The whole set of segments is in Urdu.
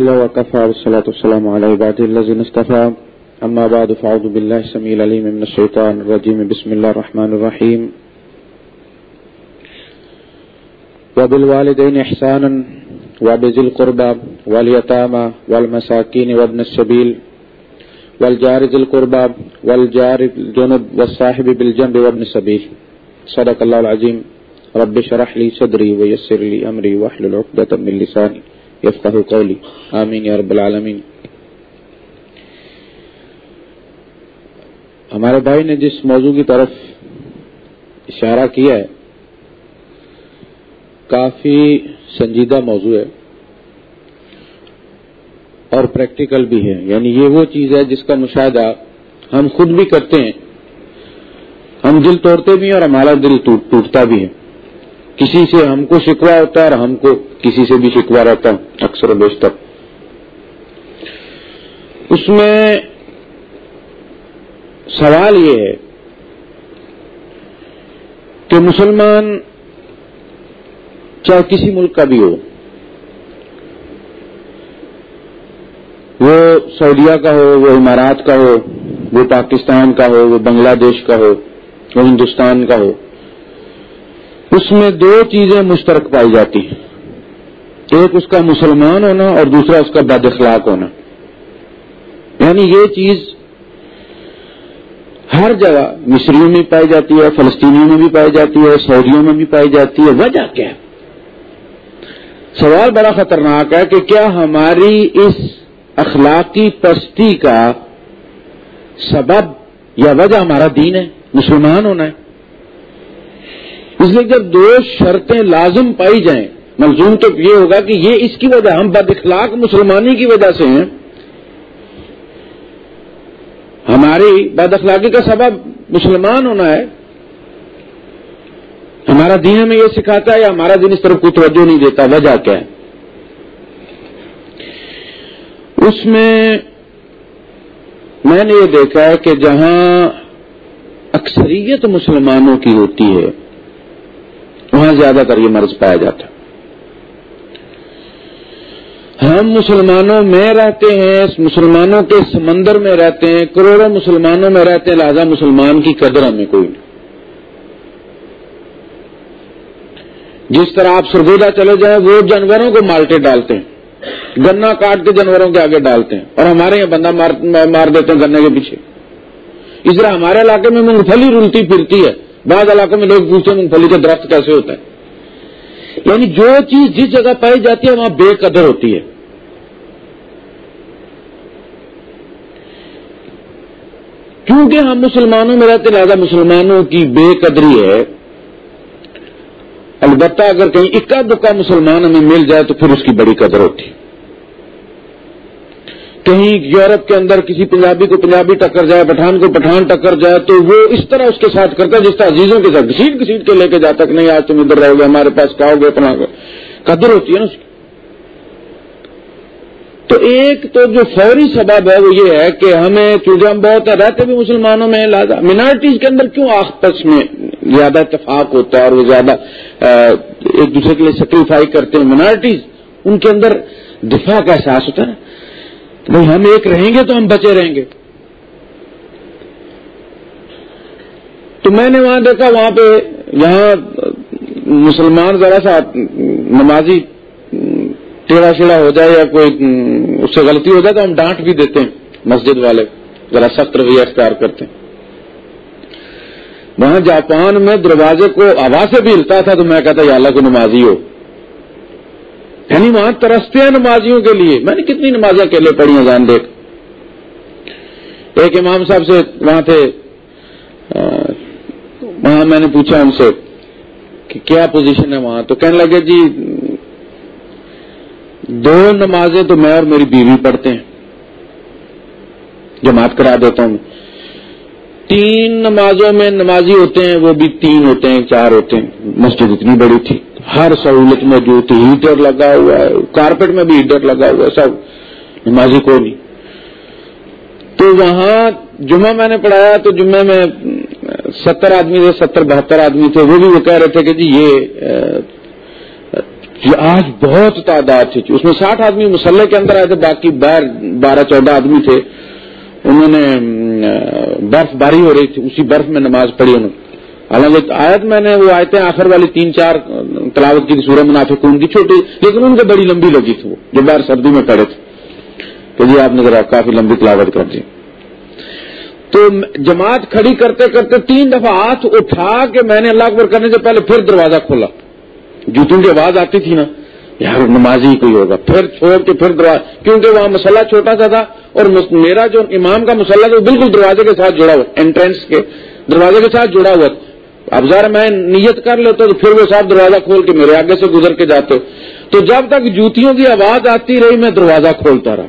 الله وكفى والصلاة والسلام على عباده الذين اصطفى. أما بعد، فأعوذ بالله السميع العليم من الشيطان الرجيم. بسم الله الرحمن الرحيم. وبالوالدين إحسانا وبذي القربى واليتامى والمساكين وابن السبيل والجار ذي القربى والجار الجنب والصاحب بالجنب وابن السبيل. صدق الله العظيم. رب اشرح لي صدري ويسر لي أمري واحلل عقدة من لساني یفقہ قولی. آمین یا رب العالمین. ہمارے بھائی نے جس موضوع کی طرف اشارہ کیا ہے، کافی سنجیدہ موضوع ہے اور پریکٹیکل بھی ہے۔ یعنی یہ وہ چیز ہے جس کا مشاہدہ ہم خود بھی کرتے ہیں۔ ہم دل توڑتے بھی ہیں اور ہمارا دل ٹوٹتا بھی ہے۔ کسی سے ہم کو شکوا ہوتا ہے اور ہم کو کسی سے بھی شکوا رہتا ہے، اکثر و بیشتر۔ اس میں سوال یہ ہے کہ مسلمان چاہے کسی ملک کا بھی ہو، وہ سعودیہ کا ہو، وہ امارات کا ہو، وہ پاکستان کا ہو، وہ بنگلہ دیش کا ہو، وہ ہندوستان کا ہو۔ اس میں دو چیزیں مشترک پائی جاتی ہیں۔ ایک اس کا مسلمان ہونا اور دوسرا اس کا بد اخلاق ہونا۔ یعنی یہ چیز ہر جگہ مصریوں میں پائی جاتی ہے، فلسطینیوں میں بھی پائی جاتی ہے، سعودیوں میں بھی پائی جاتی ہے۔ وجہ کیا؟ ہے سوال بڑا خطرناک ہے کہ کیا ہماری اس اخلاقی پستی کا سبب یا وجہ ہمارا دین ہے؟ مسلمان ہونا ہے۔ اس لیے جب دو شرطیں لازم پائی جائیں ملزوم تو یہ ہوگا کہ یہ اس کی وجہ، ہم بد اخلاق مسلمانی کی وجہ سے ہیں، ہماری بد اخلاقی کا سبب مسلمان ہونا ہے۔ ہمارا دین ہمیں یہ سکھاتا ہے، یا ہمارا دین اس طرف کوئی توجہ نہیں دیتا، وجہ کیا ہے؟ اس میں میں نے یہ دیکھا ہے کہ جہاں اکثریت مسلمانوں کی ہوتی ہے وہاں زیادہ تر یہ مرض پایا جاتا ہم مسلمانوں میں رہتے ہیں مسلمانوں کے سمندر میں رہتے ہیں، کروڑوں مسلمانوں میں رہتے ہیں، لہذا مسلمان کی قدر ہمیں کوئی نہیں۔ جس طرح آپ سرگودا چلے جائیں، وہ جانوروں کو مالٹے ڈالتے ہیں۔ گنا کاٹ کے جانوروں کے آگے ڈالتے ہیں۔ اور ہمارے یہاں بندہ مار دیتے ہیں گنے کے پیچھے۔ اس طرح ہمارے علاقے میں مونگ پھلی رلتی پھرتی ہے۔ بعض علاقوں میں لوگ پوچھتے ہیں پھلی کا درخت کیسے ہوتا ہے؟ یعنی جو چیز جس جگہ پائی جاتی ہے، وہاں بے قدر ہوتی ہے۔ کیونکہ ہم مسلمانوں میں رہتے لہٰذا مسلمانوں کی بے قدری ہے۔ البتہ اگر کہیں اکا دکا مسلمان ہمیں مل جائے تو پھر اس کی بڑی قدر ہوتی ہے۔ کہیں یورپ کے اندر کسی پنجابی کو پنجابی ٹکر جائے، پٹھان کو پٹھان ٹکر جائے، تو وہ اس طرح اس کے ساتھ کرتا ہے جس طرح عزیزوں کے ساتھ، گھسیٹ گھسیٹ کے لے کے جاتا کہ نہیں، آج تم ادھر رہو گے، ہمارے پاس کھاؤ گے اپنا قدر ہوتی ہے نا اس کی۔ تو ایک تو جو فوری سبب ہے وہ یہ ہے کہ ہمیں چونکہ ہم بہت رہتے بھی مسلمانوں میں، لہٰذا مینارٹیز کے اندر کیوں آپس میں زیادہ اتفاق ہوتا ہے اور وہ زیادہ ایک دوسرے کے لیے سیکریفائی کرتے ہیں؟ مینارٹیز ان کے اندر دفاع کا احساس ہوتا ہے بھائی ہم ایک رہیں گے تو ہم بچے رہیں گے۔ تو میں نے وہاں دیکھا، وہاں پہ یہاں مسلمان ذرا سا نمازی ٹیڑھا شیڑا ہو جائے یا کوئی اس سے غلطی ہو جائے تو ہم ڈانٹ بھی دیتے ہیں۔ مسجد والے ذرا سخت رویہ اختیار کرتے ہیں۔ وہاں جاپان میں دروازے کو آواز سے بھی ہلتا تھا تو میں کہتا یا اللہ کو نمازی ہو۔ یعنی وہاں ترستے ہیں نمازیوں کے لیے۔ میں نے کتنی نمازیں اکیلے پڑھی ہیں، جان دیکھ۔ ایک امام صاحب سے وہاں تھے۔ وہاں میں نے پوچھا ان سے کہ کیا پوزیشن ہے وہاں؟ تو کہنے لگے جی دو نمازیں تو میں اور میری بیوی پڑھتے ہیں۔ جماعت کرا دیتا ہوں۔ تین نمازوں میں نمازی ہوتے ہیں، وہ بھی تین ہوتے ہیں، چار ہوتے ہیں۔ مسجد اتنی بڑی تھی۔ ہر سہولت موجود تھی، ہیٹر لگا ہوا ہے، کارپیٹ میں بھی ہیٹر لگا ہوا ہے، سب۔ نمازی کوئی نہیں۔ تو وہاں جمعہ میں نے پڑھایا، تو جمعے میں ستر آدمی تھے، ستر بہتر آدمی تھے۔ وہ بھی وہ کہہ رہے تھے کہ جی یہ آج بہت تعداد تھی۔ اس میں ساٹھ آدمی مسلح کے اندر آئے تھے، باقی باہر بارہ، چودہ آدمی تھے۔ انہوں نے برف باری ہو رہی تھی، اسی برف میں نماز پڑھی انہوں نے۔ حالانکہ آیت میں نے، وہ آیتیں آخر والی تین چار تلاوت کی سورہ منافع ان کی، چھوٹی، لیکن ان کو بڑی لمبی لگی تھی وہ، جو باہر سردی میں پڑے تھے۔ کہ جی آپ نے ذرا کافی لمبی تلاوت کر دی۔ تو جماعت کھڑی کرتے کرتے تین دفعہ ہاتھ اٹھا کے میں نے اللہ اکبر کرنے سے پہلے پھر دروازہ کھولا۔ جوتوں کی آواز آتی تھی نا۔ یار نمازی کوئی ہوگا۔ پھر چھوڑ کے پھر دروازہ کیونکہ وہاں مسئلہ چھوٹا سا تھا اور میرا جو امام کا مسئلہ تھا وہ بالکل دروازے کے ساتھ جڑا ہوا انٹرنس کے دروازے کے ساتھ جڑا ہوا۔ اب ذرا میں نیت کر لیتا تو پھر وہ صاحب دروازہ کھول کے میرے آگے سے گزر کے جاتے تو جب تک جوتیوں کی آواز آتی رہی میں دروازہ کھولتا رہا۔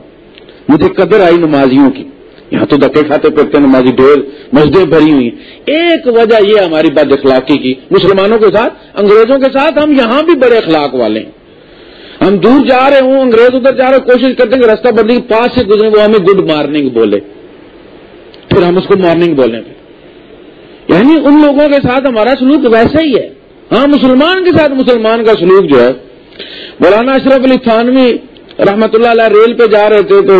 مجھے قدر آئی نمازیوں کی۔ یہاں تو دکے کھاتے پھرتے نمازی ڈھیر مسجدیں بھری ہوئی ایک وجہ یہ ہماری بد اخلاقی کی، مسلمانوں کے ساتھ، انگریزوں کے ساتھ ہم یہاں بھی بڑے اخلاق والے ہیں۔ ہم دور جا رہے ہوں، انگریز ادھر جا رہے، کوشش کرتے ہیں کہ رستہ بدلی، پاس سے گزرے وہ ہمیں گڈ مارننگ بولے۔ پھر ہم اس کو مارننگ بولیں۔ گے یعنی ان لوگوں کے ساتھ ہمارا سلوک ویسا ہی ہے۔ ہاں مسلمان کے ساتھ مسلمان کا سلوک جو ہے۔ مولانا اشرف علی تھانوی رحمت اللہ علیہ ریل پہ جا رہے تھے، تو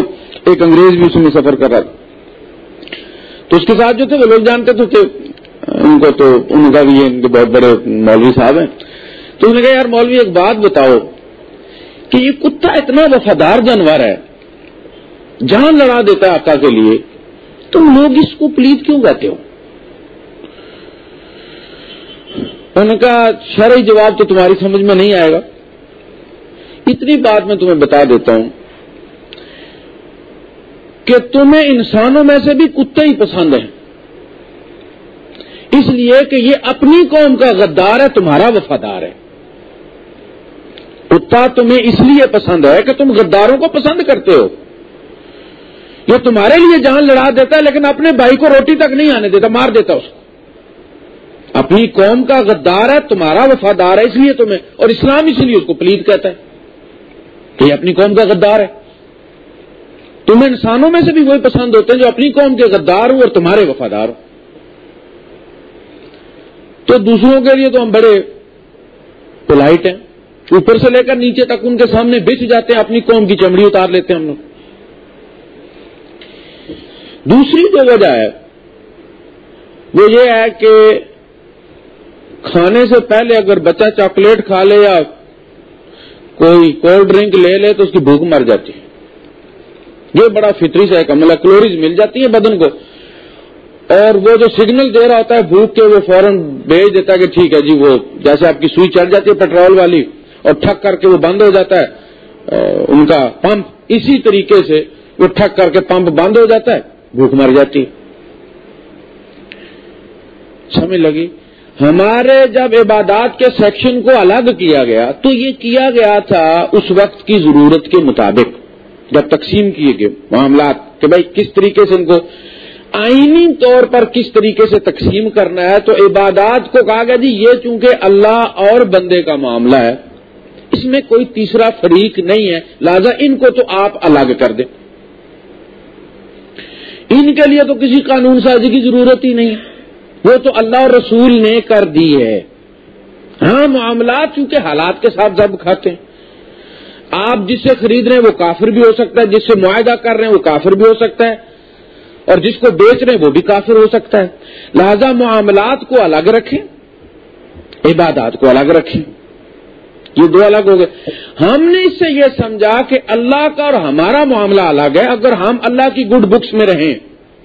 ایک انگریز بھی اس میں سفر کر رہا تھا۔ تو اس کے ساتھ جو تھے، وہ لوگ جانتے تھے۔ کہ ان کو تو، ان کا بھی ان کے بہت بڑے مولوی صاحب ہیں۔ تو انہوں نے کہا، یار مولوی، ایک بات بتاؤ۔ کہ یہ کتا اتنا وفادار جانور ہے، جان لڑا دیتا ہے آقا کے لیے، تم لوگ اس کو پلیت کیوں کہتے ہو؟ ان کا شرعی جواب تو تمہاری سمجھ میں نہیں آئے گا۔ اتنی بات میں تمہیں بتا دیتا ہوں کہ تمہیں انسانوں میں سے بھی کتے ہی پسند ہیں۔ اس لیے کہ یہ اپنی قوم کا غدار ہے، تمہارا وفادار ہے۔ کتا تمہیں اس لیے پسند ہے کہ تم غداروں کو پسند کرتے ہو۔ یہ تمہارے لیے جان لڑا دیتا ہے، لیکن اپنے بھائی کو روٹی تک نہیں آنے دیتا، مار دیتا اس کو۔ اپنی قوم کا غدار ہے، تمہارا وفادار ہے، اس لیے تمہیں، اور اسلام اس لیے اس کو پلیت کہتا ہے کہ یہ اپنی قوم کا غدار ہے۔ تم انسانوں میں سے بھی وہی پسند ہوتے ہیں جو اپنی قوم کے غدار ہو اور تمہارے وفادار ہو تو دوسروں کے لیے تو ہم بڑے پولائٹ ہیں۔ اوپر سے لے کر نیچے تک ان کے سامنے بچ جاتے ہیں، اپنی قوم کی چمڑی اتار لیتے ہیں ہم لوگ۔ دوسری جو وجہ ہے، وہ یہ ہے کہ کھانے سے پہلے اگر بچہ چاکلیٹ کھا لے یا کوئی کولڈ ڈرنک لے لے تو اس کی بھوک مر جاتی ہے۔ یہ بڑا فطری سے ایک عمل ہے کلوریز مل جاتی ہے بدن کو۔ اور وہ جو سگنل دے رہا ہوتا ہے بھوک کے، وہ فوراً بھیج دیتا ہے کہ ٹھیک ہے جی وہ جیسے آپ کی سوئی چڑھ جاتی ہے، پیٹرول والی۔ اور ٹھک کر کے وہ بند ہو جاتا ہے ان کا پمپ اسی طریقے سے وہ ٹھک کر کے پمپ بند ہو جاتا ہے، بھوک مر جاتی سمجھ لگی؟ ہمارے جب عبادات کے سیکشن کو الگ کیا گیا، تو یہ کیا گیا تھا اس وقت کی ضرورت کے مطابق۔ جب تقسیم کیے گئے معاملات کہ بھائی کس طریقے سے ان کو آئینی طور پر کس طریقے سے تقسیم کرنا ہے، تو عبادات کو کہا گیا جی یہ چونکہ اللہ اور بندے کا معاملہ ہے اس میں کوئی تیسرا فریق نہیں ہے۔ لہذا ان کو تو آپ الگ کر دیں۔ ان کے لیے تو کسی قانون سازی کی ضرورت ہی نہیں۔ ہے وہ تو اللہ اور رسول نے کر دی ہے۔ ہاں معاملات چونکہ حالات کے ساتھ ضب کھاتے ہیں۔ آپ جس سے خرید رہے ہیں، وہ کافر بھی ہو سکتا ہے۔ جس سے معاہدہ کر رہے ہیں، وہ کافر بھی ہو سکتا ہے۔ اور جس کو بیچ رہے ہیں، وہ بھی کافر ہو سکتا ہے۔ لہذا معاملات کو الگ رکھیں، عبادات کو الگ رکھیں۔ یہ دو الگ ہو گئے ہم نے اس سے یہ سمجھا کہ اللہ کا اور ہمارا معاملہ الگ ہے، اگر ہم اللہ کی گڈ بکس میں رہیں،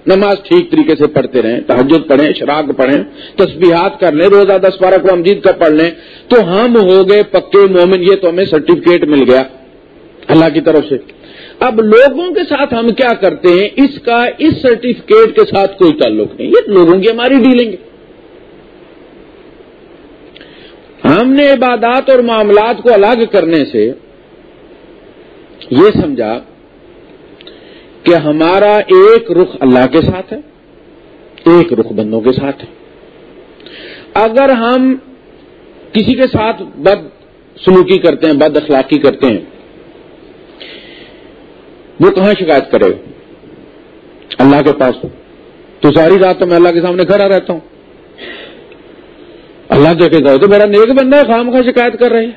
نماز ٹھیک طریقے سے پڑھتے رہیں تحجد پڑھیں شراک پڑھیں، تسبیحات کر لیں، روزہ دس بارہ کو امجید کا پڑھ لیں، تو ہم ہو گئے پکے مومن، یہ تو ہمیں سرٹیفکیٹ مل گیا اللہ کی طرف سے۔ اب لوگوں کے ساتھ ہم کیا کرتے ہیں؟ اس کا، اس سرٹیفکیٹ کے ساتھ کوئی تعلق نہیں۔ یہ لوگوں کی ہماری ڈیلنگ ہے۔ ہم نے عبادات اور معاملات کو الگ کرنے سے یہ سمجھا کہ ہمارا ایک رخ اللہ کے ساتھ ہے، ایک رخ بندوں کے ساتھ ہے۔ اگر ہم کسی کے ساتھ بد سلوکی کرتے ہیں، بد اخلاقی کرتے ہیں، وہ کہاں شکایت کرے؟ اللہ کے پاس۔ تو ساری رات تو میں اللہ کے سامنے کھڑا رہتا ہوں۔ اللہ دیکھے گا تو میرا نیک بندہ ہے خام خواہ شکایت کر رہے ہیں۔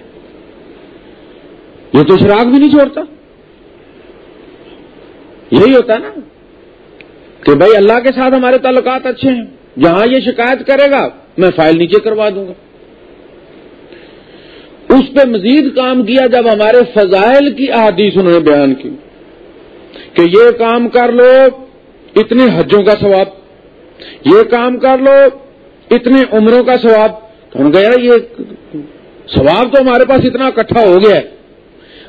یہ تو شراک بھی نہیں چھوڑتا۔ یہی ہوتا نا کہ بھائی اللہ کے ساتھ ہمارے تعلقات اچھے ہیں، جہاں یہ شکایت کرے گا، میں فائل نیچے کروا دوں گا۔ اس پہ مزید کام کیا جب ہمارے فضائل کی احادیث انہوں نے بیان کی کہ یہ کام کر لو، اتنے حجوں کا ثواب، یہ کام کر لو، اتنے عمروں کا ثواب۔ تو ہم کہا یہ ثواب تو ہمارے پاس اتنا اکٹھا ہو گیا ہے۔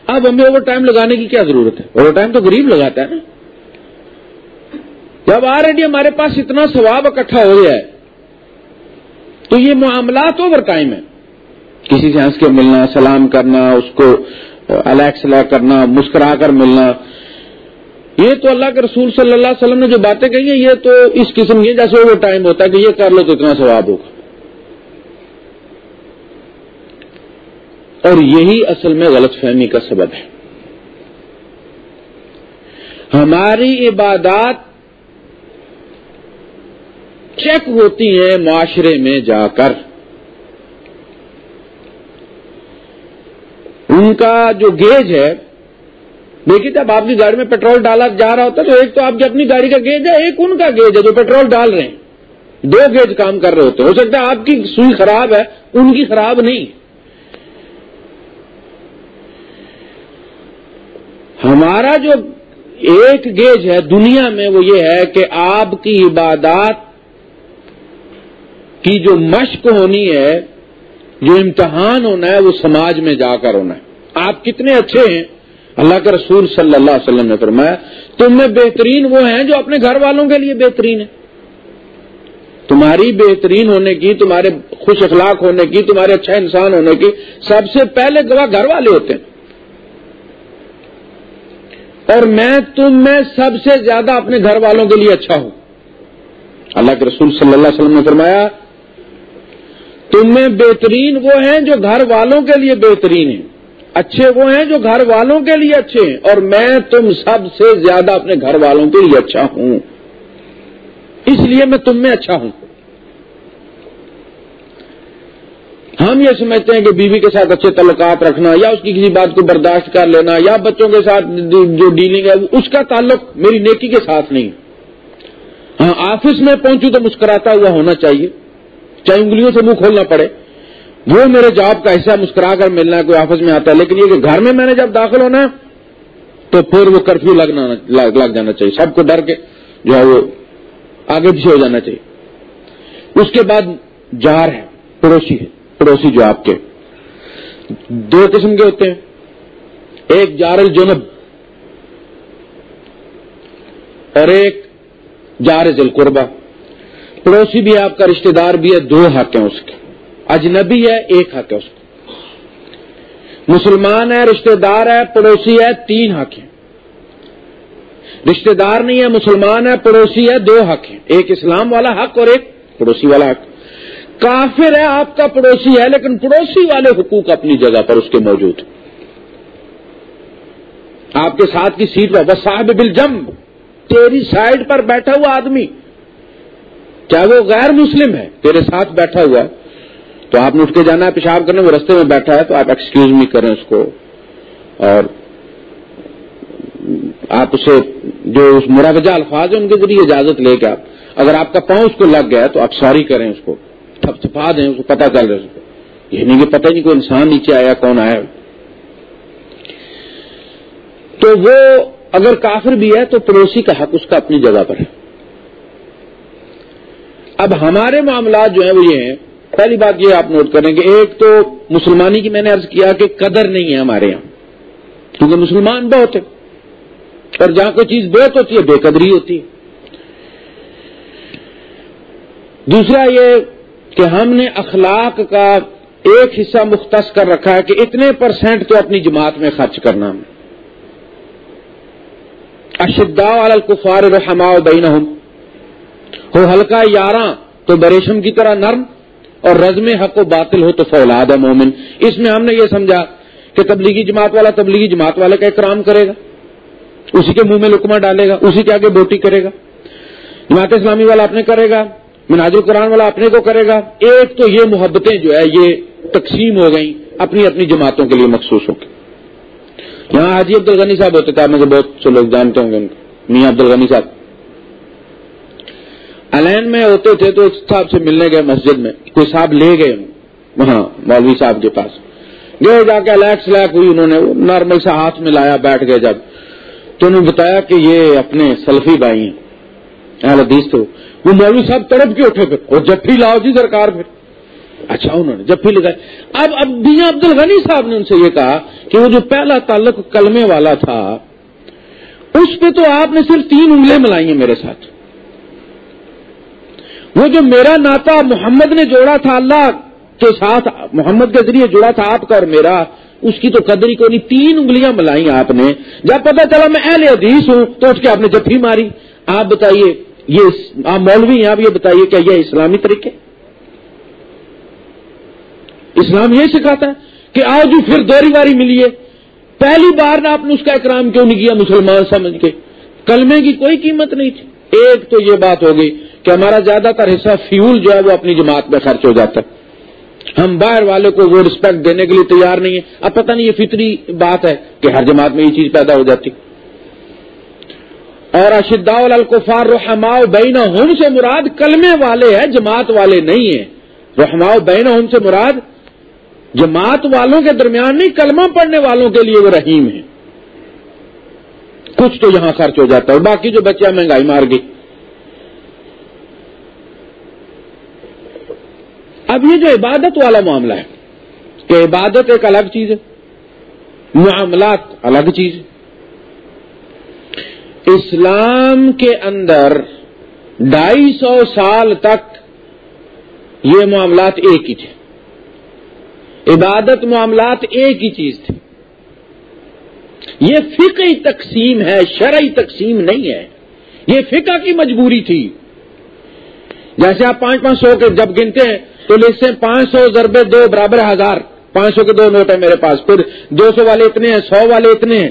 اب ہمیں اوور ٹائم لگانے کی کیا ضرورت ہے؟ اوور ٹائم تو غریب لگاتا ہے نا۔ جب آلریڈی جی، ہمارے پاس اتنا ثواب اکٹھا ہو گیا ہے، تو یہ معاملات اوور ٹائم ہے کسی سے ہنس کے ملنا، سلام کرنا، اس کو الیکس کرنا، مسکرا کر ملنا۔ یہ تو اللہ کے رسول صلی اللہ علیہ وسلم نے جو باتیں کہی ہیں، یہ تو اس قسم کی جیسے اوور ٹائم ہوتا ہے کہ یہ کر لو تو اتنا ثواب ہوگا۔ اور یہی اصل میں غلط فہمی کا سبب ہے۔ ہماری عبادات چیک ہوتی ہیں معاشرے میں جا کر۔ ان کا جو گیج ہے، دیکھیے جب آپ کی گاڑی میں پیٹرول ڈالا جا رہا ہوتا ہے تو ایک تو آپ کی اپنی گاڑی کا گیج ہے، ایک ان کا گیج ہے جو پیٹرول ڈال رہے ہیں۔ دو گیج کام کر رہے ہوتے ہیں۔ ہو سکتا ہے آپ کی سوئی خراب ہے، ان کی خراب نہیں۔ ہمارا جو ایک گیج ہے دنیا میں وہ یہ ہے کہ آپ کی عبادات کی جو مشق ہونی ہے، جو امتحان ہونا ہے، وہ سماج میں جا کر ہونا ہے۔ آپ کتنے اچھے ہیں۔ اللہ کے رسول صلی اللہ علیہ وسلم نے فرمایا، تم میں بہترین وہ ہیں جو اپنے گھر والوں کے لیے بہترین ہیں۔ تمہاری بہترین ہونے کی، تمہارے خوش اخلاق ہونے کی، تمہارے اچھا انسان ہونے کی سب سے پہلے گواہ گھر والے ہوتے ہیں۔ اور میں تم میں سب سے زیادہ اپنے گھر والوں کے لیے اچھا ہوں۔ اللہ کے رسول صلی اللہ علیہ وسلم نے فرمایا، تم میں بہترین وہ ہیں جو گھر والوں کے لیے بہترین ہیں۔ اچھے وہ ہیں جو گھر والوں کے لیے اچھے ہیں۔ اور میں تم سب سے زیادہ اپنے گھر والوں کے لیے اچھا ہوں۔ اس لیے میں تم میں اچھا ہوں۔ ہم یہ سمجھتے ہیں کہ بیوی کے ساتھ اچھے تعلقات رکھنا یا اس کی کسی بات کو برداشت کر لینا یا بچوں کے ساتھ جو ڈیلنگ ہے، اس کا تعلق میری نیکی کے ساتھ نہیں۔ ہاں آفس میں پہنچوں تو مسکراتا ہوا ہونا چاہیے۔ چاہے انگلیوں سے منہ کھولنا پڑے۔ وہ میرے جاب کا حصہ مسکرا کر ملنا ہے کوئی آفس میں آتا ہے۔ لیکن یہ کہ گھر میں میں نے جب داخل ہونا ہے، تو پھر وہ کرفیو لگنا لگ جانا چاہیے۔ سب کو ڈر کے جو ہے وہ آگے پیچھے ہو جانا چاہیے۔ اس کے بعد جار ہے، پڑوسی ہے۔ پڑوسی جو آپ کے۔ دو قسم کے ہوتے ہیں۔ ایک جار الجنب اور ایک جار ذل قربہ پڑوسی بھی آپ کا، رشتہ دار بھی ہے، دو حق ہیں اس کے۔ اجنبی ہے، ایک حق ہے اس کو مسلمان ہے، رشتہ دار ہے، پڑوسی ہے، تین حق ہیں۔ رشتہ دار نہیں ہے، مسلمان ہے، پڑوسی ہے، دو حق ہیں۔ ایک اسلام والا حق اور ایک پڑوسی والا حق۔ کافر ہے، آپ کا پڑوسی ہے، لیکن پڑوسی والے حقوق اپنی جگہ پر اس کے موجود آپ کے ساتھ کی سیٹ پر صاحب بل جم تیری سائڈ پر بیٹھا ہوا آدمی۔ چاہے وہ غیر مسلم ہے؟ تیرے ساتھ بیٹھا ہوا۔ ہے تو آپ نے اٹھ کے جانا ہے پیشاب کرنے، وہ رستے میں بیٹھا ہے، تو آپ ایکسکیوز می کریں اس کو۔ اور آپ اسے جو اس مراوجہ الفاظ ہیں، ان کے ذریعے اجازت لے کے آپ اگر آپ کا پاؤں اس کو لگ گیا تو آپ سوری کریں اس کو۔ تھپ تھپا دیں، اس کو پتا چل رہا ہے یہ نہیں کہ پتہ نہیں کوئی انسان نیچے آیا، کون آیا۔ تو وہ اگر کافر بھی ہے تو پڑوسی کا حق اس کا اپنی جگہ پر ہے۔ اب ہمارے معاملات جو ہیں وہ یہ ہیں۔ پہلی بات یہ آپ نوٹ کریں کہ ایک تو مسلمانی کی میں نے ارض کیا کہ قدر نہیں ہے ہمارے یہاں۔ کیونکہ مسلمان بہت ہے اور جہاں کوئی چیز بہت ہوتی ہے، بے قدری ہوتی ہے۔ دوسرا یہ کہ ہم نے اخلاق کا ایک حصہ مختص کر رکھا ہے کہ اتنے پرسینٹ تو اپنی جماعت میں خرچ کرنا۔ اشدا الکفار رحما بین ہو ہلکا یاراں تو بریشم کی طرح نرم اور رزم حق و باطل ہو تو فولاد ہے مومن۔ اس میں ہم نے یہ سمجھا کہ تبلیغی جماعت والا تبلیغی جماعت والے کا اکرام کرے گا۔ اسی کے منہ میں لکما ڈالے گا، اسی کے آگے بوٹی کرے گا۔ جماعت اسلامی والا اپنے کرے گا۔ مناج القرآن والا اپنے کو کرے گا۔ ایک تو یہ محبتیں جو ہے، یہ تقسیم ہو گئیں اپنی اپنی جماعتوں کے لیے مخصوص ہو گئی یہاں حاجی عبد الغنی صاحب ہوتے تھے، آپ مجھے بہت سے لوگ جانتے ہوں گے ان کو۔ میاں عبد الغنی صاحب۔ الین میں ہوتے تھے تو صاحب سے ملنے گئے مسجد میں، کوئی صاحب لے گئے وہاں مولوی صاحب کے پاس۔ گئے، جا کے الیکس لیک ہوئی، انہوں نے نارمل سے ہاتھ ملایا، بیٹھ گئے جب۔ تو انہوں نے بتایا کہ یہ اپنے سلفی بھائی ہیں، اہل حدیث تو۔ وہ مولوی صاحب تڑپ کے اٹھے پھر۔ اور جب لاؤ جی سرکار پھر۔ اچھا انہوں نے جب پھر لگائے۔ اب اب میاں عبد الغنی صاحب نے ان سے یہ کہا کہ وہ جو پہلا تعلق کلمے والا تھا، اس پہ تو آپ نے صرف تین انگلیں ملائی ہیں میرے ساتھ۔ وہ جو میرا ناتا محمد نے جوڑا تھا اللہ کے ساتھ، محمد کے ذریعے جڑا تھا آپ کا اور میرا، اس کی تو قدری کو نہیں، تین انگلیاں ملائی آپ نے۔ جب پتا چلا میں اہل حدیث ہوں تو اس کے آپ نے جفی ماری۔ آپ بتائیے یہ آپ مولوی ہیں، آپ یہ بتائیے کیا یہ اسلامی طریقے؟ اسلام یہ سکھاتا ہے کہ آؤ جی پھر دوری واری ملیے پہلی بار نے آپ نے اس کا اکرام کیوں نہیں کیا مسلمان سمجھ کے؟ کلمے کی کوئی قیمت نہیں تھی۔ ایک تو یہ بات ہوگی کہ ہمارا زیادہ تر حصہ فیول جو ہے وہ اپنی جماعت میں خرچ ہو جاتا ہے۔ ہم باہر والے کو وہ رسپیکٹ دینے کے لیے تیار نہیں ہے اب پتہ نہیں یہ فطری بات ہے کہ ہر جماعت میں یہ چیز پیدا ہو جاتی۔ اور اشدا الکفار رحماؤ بین ہم سے مراد کلمے والے ہیں، جماعت والے نہیں ہیں۔ رحماؤ بین ہم سے مراد جماعت والوں کے درمیان نہیں، کلمہ پڑھنے والوں کے لیے وہ رحیم ہے کچھ تو یہاں خرچ ہو جاتا ہے باقی جو بچہ مہنگائی مار گئی۔ اب یہ جو عبادت والا معاملہ ہے، کہ عبادت ایک الگ چیز ہے، معاملات الگ چیز ہے۔ اسلام کے اندر ڈھائی سو سال تک یہ معاملات ایک ہی تھے۔ عبادت معاملات ایک ہی چیز تھی۔ یہ فقہی تقسیم ہے، شرعی تقسیم نہیں ہے۔ یہ فقہ کی مجبوری تھی۔ جیسے آپ پانچ پانچ سو کے جب گنتے ہیں تو لکھتے ہیں پانچ سو ضربے دو برابر ہزار۔ پانچ سو کے دو نوٹ ہیں میرے پاس۔ پھر دو سو والے اتنے ہیں، سو والے اتنے ہیں۔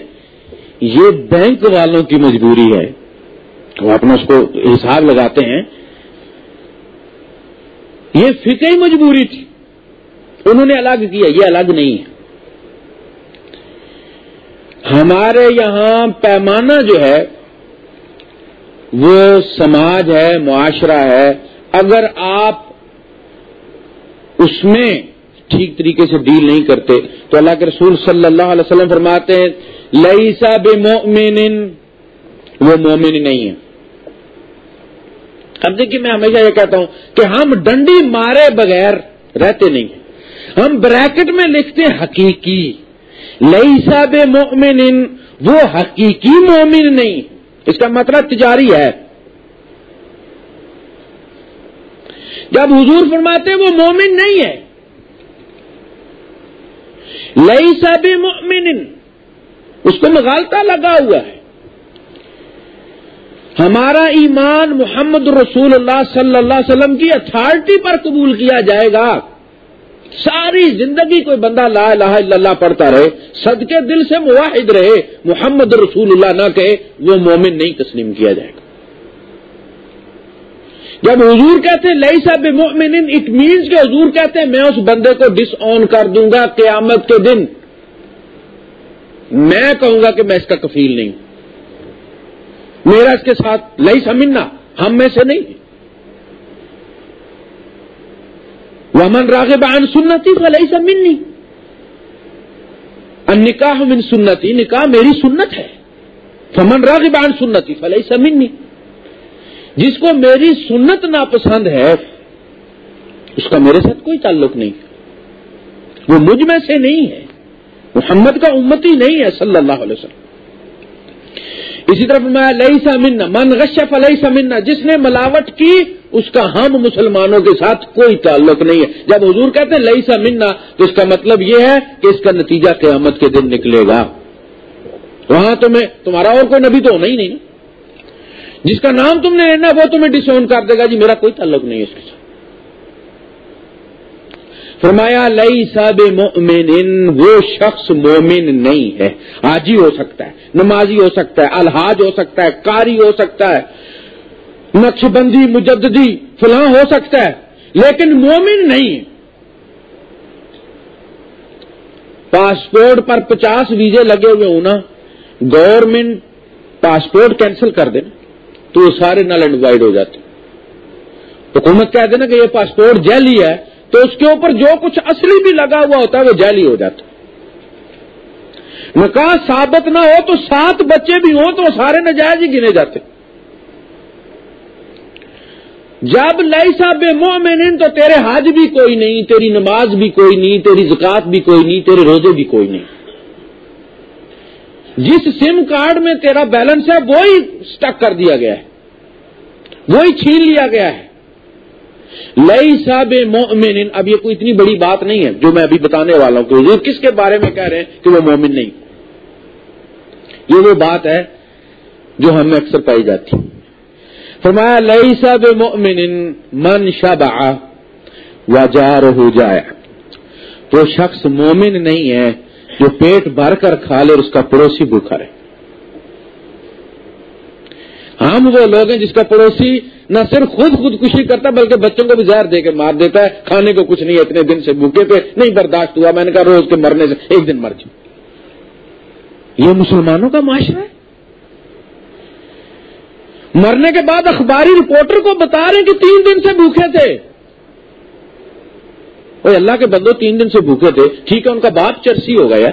یہ بینک والوں کی مجبوری ہے۔ وہ اپنا اس کو حساب لگاتے ہیں۔ یہ فکری مجبوری تھی۔ انہوں نے الگ کیا یہ الگ نہیں ہے۔ ہمارے یہاں پیمانہ جو ہے، وہ سماج ہے، معاشرہ ہے۔ اگر آپ اس میں ٹھیک طریقے سے ڈیل نہیں کرتے۔ تو اللہ کے رسول صلی اللہ علیہ وسلم فرماتے ہیں لئی سا بے مومن وہ مومن نہیں ہے اب دیکھیے، میں ہمیشہ یہ کہتا ہوں کہ ہم ڈنڈی مارے بغیر رہتے نہیں ہیں۔ ہم بریکٹ میں لکھتے حقیقی۔ لئی سا بے مومن وہ حقیقی مومن نہیں۔ اس کا مطلب تجاری ہے۔ جب حضور فرماتے وہ مومن نہیں ہے لئی سب مومن اس کو مغالتا لگا ہوا ہے۔ ہمارا ایمان محمد رسول اللہ صلی اللہ علیہ وسلم کی اتھارٹی پر قبول کیا جائے گا۔ ساری زندگی کوئی بندہ لا الہ الا اللہ پڑھتا رہے، صدقے دل سے مواحد رہے، محمد رسول اللہ نہ کہے، وہ مومن نہیں تسلیم کیا جائے گا۔ جب حضور کہتے ہیں لئی صاحب مومن اٹ مینس کہ حضور کہتے ہیں، میں اس بندے کو ڈس آن کر دوں گا قیامت کے دن۔ میں کہوں گا کہ میں اس کا کفیل نہیں۔ میرا اس کے ساتھ لئی سمنا ہم میں سے نہیں۔ ومن راغب عن سنتی فلئی سمنی نکاح من سنتی، نکاح میری سنت ہے۔ فمن راغب عن سنتی فلئی سمنی جس کو میری سنت ناپسند ہے، اس کا میرے ساتھ کوئی تعلق نہیں۔ وہ مجھ میں سے نہیں ہے۔ محمد کا امتی نہیں ہے، صلی اللہ علیہ وسلم۔ اسی طرح میں لئی سا منا، من غشف علیہ سمنا جس نے ملاوٹ کی، اس کا ہم مسلمانوں کے ساتھ کوئی تعلق نہیں ہے۔ جب حضور کہتے ہیں لئی سا منا، تو اس کا مطلب یہ ہے کہ اس کا نتیجہ قیامت کے دن نکلے گا۔ وہاں تمہیں، تمہارا اور کوئی نبی تو ہونا ہی نہیں جس کا نام تم نے لینا وہ تمہیں ڈسون کر دے گا۔ جی میرا کوئی تعلق نہیں اس کے ساتھ۔ فرمایا لئی سب مومن وہ شخص مومن نہیں ہے۔ حاجی ہو سکتا ہے، نمازی ہو سکتا ہے، الحاج ہو سکتا ہے کاری ہو سکتا ہے نقش بندی مجددی، فلاں ہو سکتا ہے، لیکن مومن نہیں پاسپورٹ پر پچاس ویزے لگے ہوئے ہوں نا گورنمنٹ پاسپورٹ کینسل کر دیں تو وہ سارے نل اینڈ وائڈ ہو جاتے. حکومت کہہ دینا کہ یہ پاسپورٹ جیلی ہے، تو اس کے اوپر جو کچھ اصلی بھی لگا ہوا ہوتا ہے وہ جیلی ہو جاتا. نکاح ثابت نہ ہو تو سات بچے بھی ہوں تو وہ سارے نجائز ہی گنے جاتے. جب لائی صاحب مومن تو تیرے حج بھی کوئی نہیں، تیری نماز بھی کوئی نہیں، تیری زکات بھی کوئی نہیں، تیرے روزے بھی کوئی نہیں. جس سم کارڈ میں تیرا بیلنس ہے، وہی سٹک کر دیا گیا ہے۔ وہی چھین لیا گیا ہے۔ لئی صاحب مومن اب یہ کوئی اتنی بڑی بات نہیں ہے جو میں ابھی بتانے والا ہوں کہ حضور کس کے بارے میں کہہ رہے ہیں کہ وہ مومن نہیں۔ یہ وہ بات ہے جو ہمیں اکثر پائی جاتی۔ فرمایا لئی صاحب مومن من شب و جا ہو جائے تو شخص مومن نہیں ہے جو پیٹ بھر کر کھا لے اور اس کا پڑوسی بھوکھا رہے۔ ہم وہ لوگ ہیں جس کا پڑوسی نہ صرف خود خودکشی کرتا بلکہ بچوں کو بھی زہر دے کے مار دیتا ہے۔ کھانے کو کچھ نہیں، اتنے دن سے بھوکے پہ نہیں برداشت ہوا۔ میں نے کہا روز کے مرنے سے ایک دن مر جاؤ۔ یہ مسلمانوں کا معاشرہ ہے۔ مرنے کے بعد اخباری رپورٹر کو بتا رہے ہیں کہ تین دن سے بھوکے تھے۔ وہ اللہ کے بندو تین دن سے بھوکے تھے۔ ٹھیک ہے، ان کا باپ چرسی ہوگا یار۔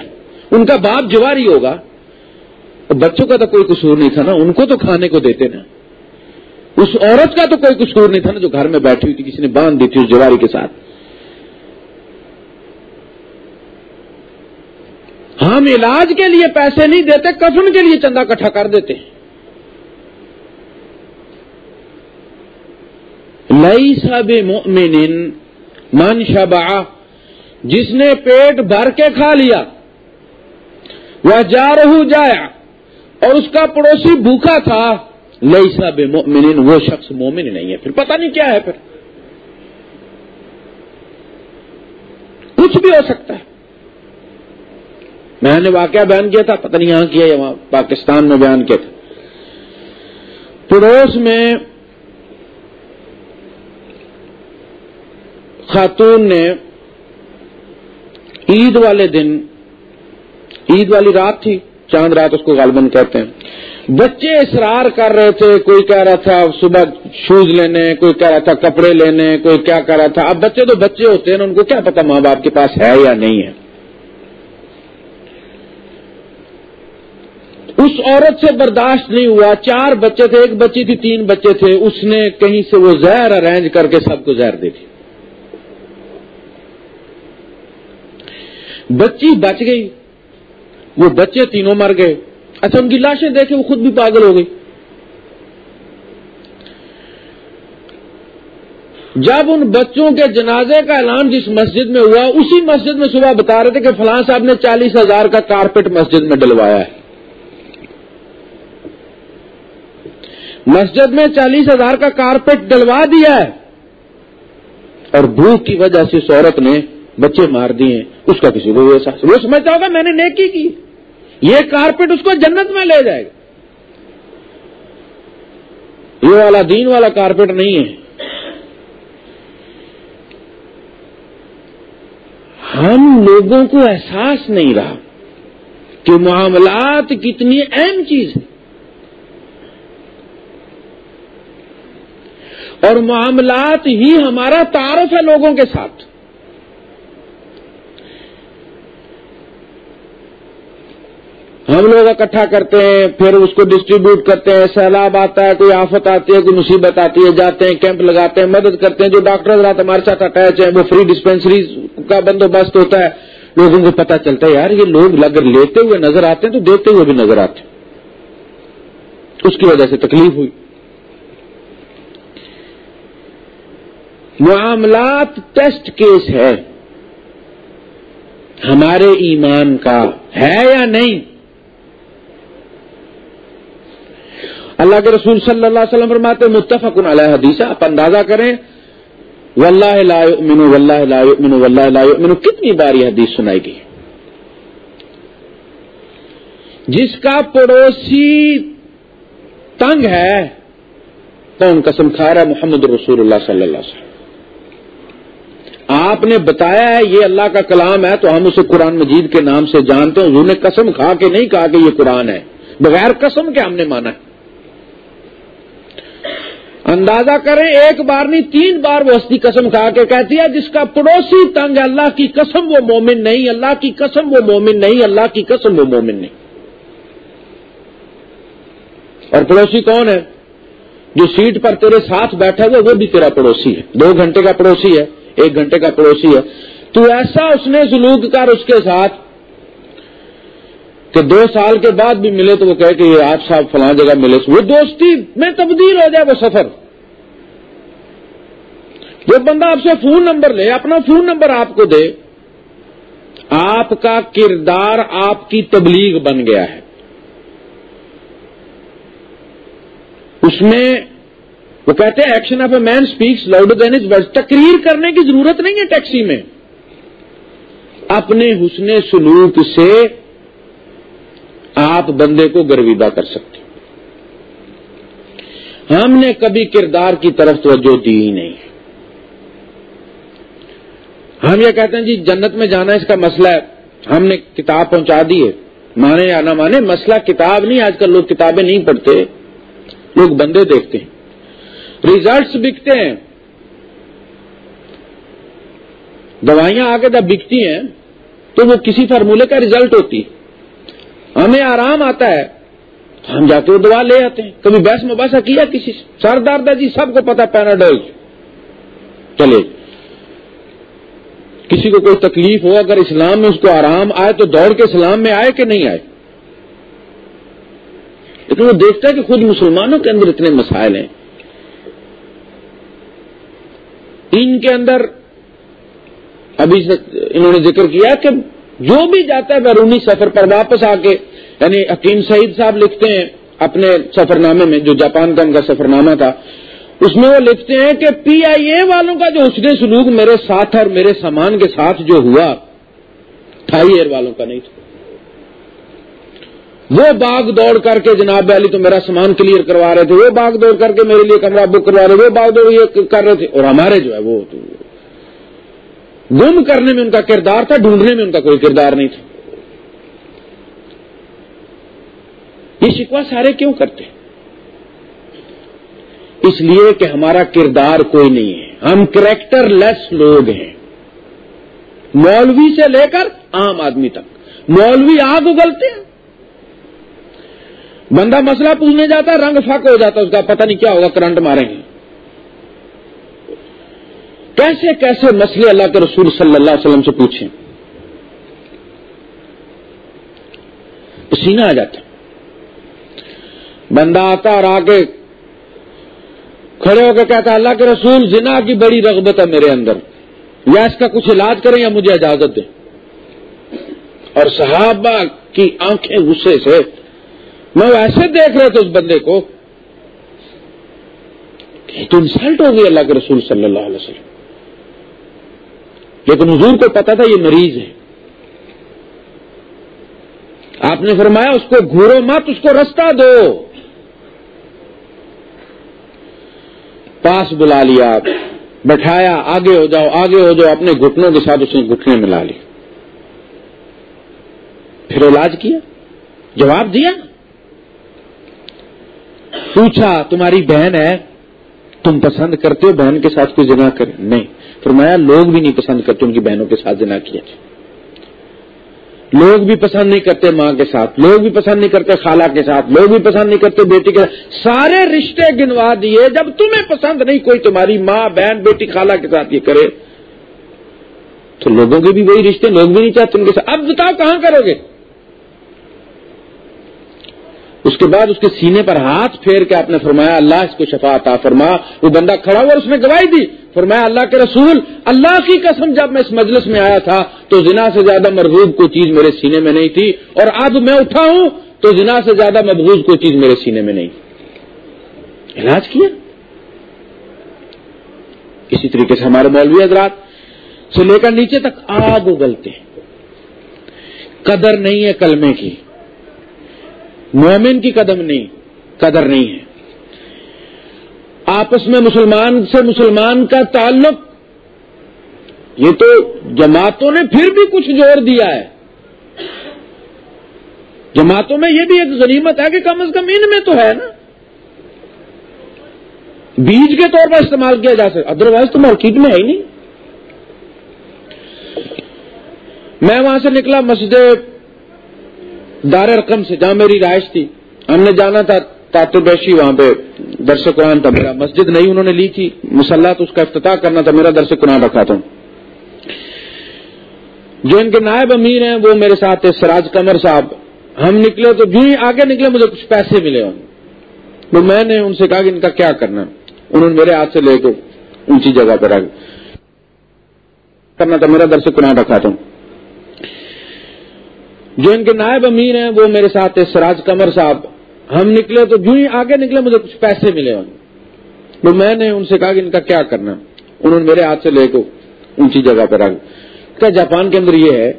ان کا باپ جواری ہوگا۔ بچوں کا تو کوئی قصور نہیں تھا نا، ان کو تو کھانے کو دیتے نا۔ اس عورت کا تو کوئی قصور نہیں تھا نا جو گھر میں بیٹھی ہوئی تھی، کسی نے باندھ دی تھی اس جواری کے ساتھ۔ ہم علاج کے لیے پیسے نہیں دیتے، کفن کے لیے چندہ کٹھا کر دیتے۔ لئی سب من شبا جس نے پیٹ بھر کے کھا لیا۔ وہ جا رہو جایا اور اس کا پڑوسی بھوکا تھا۔ لئی سب مومن وہ شخص مومن نہیں ہے۔ پھر پتہ نہیں کیا ہے پھر۔ کچھ بھی ہو سکتا ہے۔ میں نے واقعہ بیان کیا تھا، پتہ نہیں یہاں کیا یا وہاں پاکستان میں بیان کیا تھا۔ پڑوس میں خاتون نے عید والے دن، عید والی رات تھی، چاند رات اس کو غالباً کہتے ہیں۔ بچے اصرار کر رہے تھے، کوئی کہہ رہا تھا صبح شوز لینے، کوئی کہہ رہا تھا کپڑے لینے، کوئی کیا کہہ رہا تھا۔ اب بچے تو بچے ہوتے ہیں نا ان کو کیا پتا ماں باپ کے پاس ہے یا نہیں ہے۔ اس عورت سے برداشت نہیں ہوا۔ چار بچے تھے، ایک بچی تھی، تین بچے تھے۔ اس نے کہیں سے وہ زہر ارینج کر کے سب کو زہر دے دی۔ بچی بچ گئی۔ وہ بچے تینوں مر گئے۔ اچھا ان کی لاشیں دیکھے وہ خود بھی پاگل ہو گئی۔ جب ان بچوں کے جنازے کا اعلان جس مسجد میں ہوا، اسی مسجد میں صبح بتا رہے تھے کہ فلاں صاحب نے چالیس ہزار کا کارپیٹ مسجد میں ڈلوایا ہے۔ مسجد میں چالیس ہزار کا کارپیٹ ڈلوا دیا ہے۔ اور بھوک کی وجہ سے اس عورت نے بچے مار دیے، اس کا کسی کو احساس وہ سمجھتا ہوگا میں نے نیکی کی۔ یہ کارپیٹ اس کو جنت میں لے جائے گا۔ یہ والا دین والا کارپیٹ نہیں ہے۔ ہم لوگوں کو احساس نہیں رہا کہ معاملات کتنی اہم چیز ہے اور معاملات ہی ہمارا تعارف ہے لوگوں کے ساتھ۔ ہم لوگ اکٹھا کرتے ہیں، پھر اس کو ڈسٹریبیوٹ کرتے ہیں، سیلاب آتا ہے، کوئی آفت آتی ہے، کوئی مصیبت آتی ہے، جاتے ہیں کیمپ لگاتے ہیں، مدد کرتے ہیں، جو ڈاکٹر حضرات ہمارے ساتھ اٹیچ ہیں، وہ فری ڈسپینسریز کا بندوبست ہوتا ہے۔ لوگوں کو پتا چلتا ہے، یار، یہ لوگ اگر لیتے ہوئے نظر آتے ہیں تو دیتے ہوئے بھی نظر آتے ہیں۔ اس کی وجہ سے تکلیف ہوئی۔ معاملات ٹیسٹ کیس ہے۔ ہمارے ایمان کا ہے یا نہیں؟ اللہ کے رسول صلی اللہ علیہ وسلم فرماتے متفق علیہ حدیث آپ اندازہ کریں۔ واللہ لا یؤمن، واللہ لا یؤمن، واللہ لا یؤمن، کتنی بار یہ حدیث سنائی گئی؟ جس کا پڑوسی تنگ ہے، کون قسم کھا رہا ہے؟ محمد رسول اللہ صلی اللہ علیہ وسلم۔ آپ نے بتایا ہے، یہ اللہ کا کلام ہے، تو ہم اسے قرآن مجید کے نام سے جانتے ہیں۔ انہوں نے قسم کھا کے نہیں کہا کہ یہ قرآن ہے۔ بغیر قسم کے ہم نے مانا ہے۔ اندازہ کریں، ایک بار نہیں، تین بار وہ ہستی قسم کھا کے کہتی ہے، جس کا پڑوسی تنگ ہے، اللہ کی قسم وہ مومن نہیں، اللہ کی قسم وہ مومن نہیں، اللہ کی قسم وہ مومن نہیں۔ اور پڑوسی کون ہے؟ جو سیٹ پر تیرے ساتھ بیٹھا ہوا وہ بھی تیرا پڑوسی ہے۔ دو گھنٹے کا پڑوسی ہے، ایک گھنٹے کا پڑوسی ہے۔ تو ایسا اس نے سلوک کر اس کے ساتھ کہ دو سال کے بعد بھی ملے تو وہ کہے کہ یہ آپ صاحب فلاں جگہ ملے۔ وہ دوستی میں تبدیل ہو جائے وہ سفر۔ جو بندہ آپ سے فون نمبر لے، اپنا فون نمبر آپ کو دے، آپ کا کردار آپ کی تبلیغ بن گیا ہے۔ اس میں وہ کہتے ہیں action of a man speaks loud than is word تقریر کرنے کی ضرورت نہیں ہے ٹیکسی میں۔ اپنے حسن سلوک سے آپ بندے کو گرویدہ کر سکتے۔ ہم نے کبھی کردار کی طرف توجہ دی ہی نہیں۔ ہم یہ کہتے ہیں جی جنت میں جانا اس کا مسئلہ ہے۔ ہم نے کتاب پہنچا دی ہے۔ مانے یا نہ مانے، مسئلہ کتاب نہیں، آج کل لوگ کتابیں نہیں پڑھتے۔ لوگ بندے دیکھتے ہیں۔ ریزلٹس بکتے ہیں۔ دوائیاں آگے جب بکتی ہیں، تو وہ کسی فارمولے کا ریزلٹ ہوتی ہمیں آرام آتا ہے۔ ہم جاتے وہ دوا لے آتے ہیں۔ کبھی بحث مباحثہ کیا کسی سے؟ سر درد ہے جی سب کو پتا پیناڈول چلے۔ کسی کو کوئی تکلیف ہو، اگر اسلام میں اس کو آرام آئے تو دوڑ کے اسلام میں آئے کہ نہیں آئے؟ لیکن وہ دیکھتا ہے کہ خود مسلمانوں کے اندر اتنے مسائل ہیں۔ ان کے اندر ابھی انہوں نے ذکر کیا کہ جو بھی جاتا ہے بیرونی سفر پر واپس آ کے یعنی حکیم سعید صاحب لکھتے ہیں اپنے سفر نامے میں، جو جاپان کا ان کا سفر نامہ تھا۔ اس میں وہ لکھتے ہیں کہ پی آئی اے والوں کا جو حسن سلوک میرے ساتھ اور میرے سامان کے ساتھ جو ہوا تھائی ایئر والوں کا نہیں تھا۔ وہ باغ دوڑ کر کے جناب علی تو میرا سامان کلیئر کروا رہے تھے، وہ باغ دوڑ کر کے میرے لیے کمرہ بک کروا رہے وہ باغ دوڑ یہ کر رہے تھے۔ اور ہمارے جو ہے وہ گم کرنے میں ان کا کردار تھا، ڈھونڈنے میں ان کا کوئی کردار نہیں تھا۔ یہ شکوا سارے کیوں کرتے اس لیے کہ ہمارا کردار کوئی نہیں ہے۔ ہم کریکٹر لیس لوگ ہیں۔ مولوی سے لے کر عام آدمی تک۔ مولوی آگ اگلتے ہیں۔ بندہ مسئلہ پوچھنے جاتا ہے، رنگ فک ہو جاتا ہے، اس کا پتہ نہیں کیا ہوگا، کرنٹ ماریں گے۔ کیسے کیسے مسئلے اللہ کے رسول صلی اللہ علیہ وسلم سے پوچھیں۔ پسینہ آ جاتا بندہ آتا اور آگے کھڑے ہو کے کہتا اللہ کے رسول زنا کی بڑی رغبت ہے میرے اندر۔ یا اس کا کچھ علاج کریں یا مجھے اجازت دیں۔ اور صحابہ کی آنکھیں غصے سے، میں ایسے دیکھ رہے تھے اس بندے کو کہ تو انسلٹ ہو گئی اللہ کے رسول صلی اللہ علیہ وسلم۔ لیکن حضور کو پتا تھا یہ مریض ہے۔ آپ نے فرمایا، اس کو گھورو مت، اس کو رستہ دو۔ پاس بلا لیا آپ بٹھایا، آگے ہو جاؤ، آگے ہو جاؤ، اپنے گھٹنوں کے ساتھ اس نے گھٹنے ملا لی پھر علاج کیا؟ جواب دیا؟ پوچھا، تمہاری بہن ہے؟ تم پسند کرتے ہو بہن کے ساتھ کوئی جنا کرے؟ نہیں۔ فرمایا، لوگ بھی نہیں پسند کرتے، ان کی بہنوں کے ساتھ جنا کیا جائے۔ لوگ بھی پسند نہیں کرتے ماں کے ساتھ، لوگ بھی پسند نہیں کرتے خالہ کے ساتھ، لوگ بھی پسند نہیں کرتے بیٹی کے ساتھ۔ سارے رشتے گنوا دیے، جب تمہیں پسند نہیں کوئی تمہاری ماں، بہن، بیٹی، خالہ کے ساتھ یہ کرے، تو لوگوں کے بھی وہی رشتے، لوگ بھی نہیں چاہتے ان کے ساتھ۔ اب بتاؤ کہاں کرو گے؟ اس کے بعد اس کے سینے پر ہاتھ پھیر کے آپ نے فرمایا، اللہ اس کو شفا عطا فرما۔ وہ بندہ کھڑا ہوا اور اس نے گواہی دی۔ فرمایا، اللہ کے رسول، اللہ کی قسم، جب میں اس مجلس میں آیا تھا تو زنا سے زیادہ مرغوب کوئی چیز میرے سینے میں نہیں تھی اور اب میں اٹھا ہوں تو زنا سے زیادہ مبغوض کوئی چیز میرے سینے میں نہیں۔ علاج کیا؟ اسی طریقے سے ہمارے مولوی حضرات سے لے کر نیچے تک آگ اگلتے ہیں۔ قدر نہیں ہے کلمے کی۔ مومن کی قدم نہیں، قدر نہیں ہے۔ آپس میں مسلمان سے مسلمان کا تعلق، یہ تو جماعتوں نے پھر بھی کچھ جوڑ دیا ہے۔ جماعتوں میں یہ بھی ایک غنیمت ہے کہ کم از کم ان میں تو ہے نا۔ بیج کے طور پر استعمال کیا جا سکتا ادروائز تو مارکیٹ میں ہے ہی نہیں۔ میں وہاں سے نکلا مسجد دار رقم سے جہاں میری رہائش تھی، ہم نے جانا تھا تاتو بیشی وہاں پہ، درس قرآن تھا میرا۔ مسجد نہیں انہوں نے لی تھی مسلح تو اس کا افتتاح کرنا تھا، میرا درس قرآن رکھا تھا۔ جو ان کے نائب امیر ہیں، وہ میرے ساتھ تھے، سراج قمر صاحب۔ ہم نکلے تو جو ہی آگے نکلے، مجھے کچھ پیسے ملے۔ تو میں نے ان سے کہا کہ ان کا کیا کرنا۔ انہوں نے میرے ہاتھ سے لے کے اونچی جگہ پر آگے کرنا تھا، میرا درس قرآن رکھا تھا۔ جو ان کے نائب امیر ہیں، وہ میرے ساتھ تھے، سراج قمر صاحب۔ ہم نکلے تو جو ہی آگے نکلے، مجھے کچھ پیسے ملے۔ تو میں نے ان سے کہا کہ ان کا کیا کرنا؟ انہوں نے میرے ہاتھ سے لے کے اونچی جگہ پر آگے۔ کیا جاپان کے اندر یہ ہے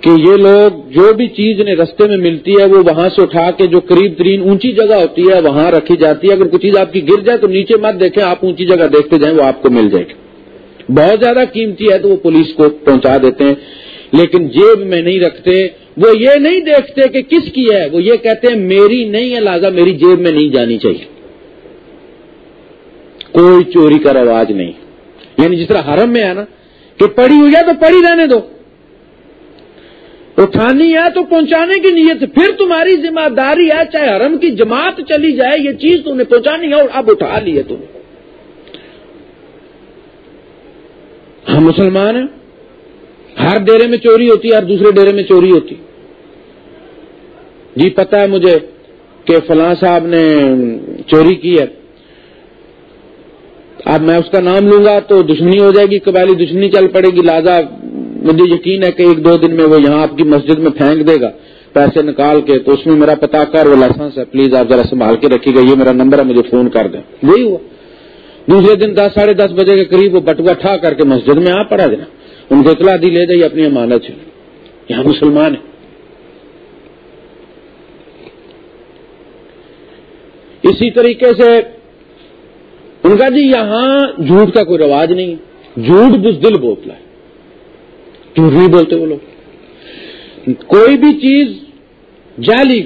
کہ یہ لوگ جو بھی چیز انہیں رستے میں ملتی ہے، وہ وہاں سے اٹھا کے جو قریب ترین اونچی جگہ ہوتی ہے، وہاں رکھی جاتی ہے۔ اگر کوئی چیز آپ کی گر جائے تو نیچے مت دیکھیں، آپ اونچی جگہ دیکھتے جائیں، وہ آپ کو مل جائے گی۔ بہت زیادہ قیمتی ہے تو وہ پولیس کو پہنچا دیتے ہیں۔ لیکن جیب میں نہیں رکھتے، وہ یہ نہیں دیکھتے کہ کس کی ہے، وہ یہ کہتے ہیں میری نہیں ہے لہٰذا میری جیب میں نہیں جانی چاہیے۔ کوئی چوری کا رواج نہیں۔ یعنی جس طرح حرم میں ہے نا، کہ پڑی ہوئی ہے تو پڑی رہنے دو۔ اٹھانی ہے تو پہنچانے کی نیت، پھر تمہاری ذمہ داری ہے، چاہے حرم کی جماعت چلی جائے، یہ چیز تم نے پہنچانی ہے اور اب اٹھا لی ہے تم۔ ہم مسلمان ہیں۔ ہر ڈیرے میں چوری ہوتی ہے، ہر دوسرے ڈیرے میں چوری ہوتی۔ جی پتا ہے مجھے کہ فلاں صاحب نے چوری کی ہے۔ اب میں اس کا نام لوں گا تو دشمنی ہو جائے گی، قبائلی دشمنی چل پڑے گی۔ لہذا مجھے یقین ہے کہ ایک دو دن میں وہ یہاں آپ کی مسجد میں پھینک دے گا، پیسے نکال کے۔ تو اس میں میرا پتا کر، وہ لائسنس ہے۔ پلیز آپ ذرا سنبھال کے رکھیے گا یہ میرا نمبر ہے، مجھے فون کر دیں۔ وہی ہوا۔ دوسرے دن دس، ساڑھے دس بجے کے قریب وہ بٹوا ٹھا کر کے مسجد میں آ پڑا دینا ان کو اطلاع دی لے جائیے اپنی امانت سے یہاں مسلمان ہیں۔ اسی طریقے سے ان کا جی یہاں جھوٹ کا کوئی رواج نہیں ہے۔ جھوٹ بس دل بوتلا ہے۔ جھوٹ نہیں بولتے وہ لوگ۔ کوئی بھی چیز جعلی،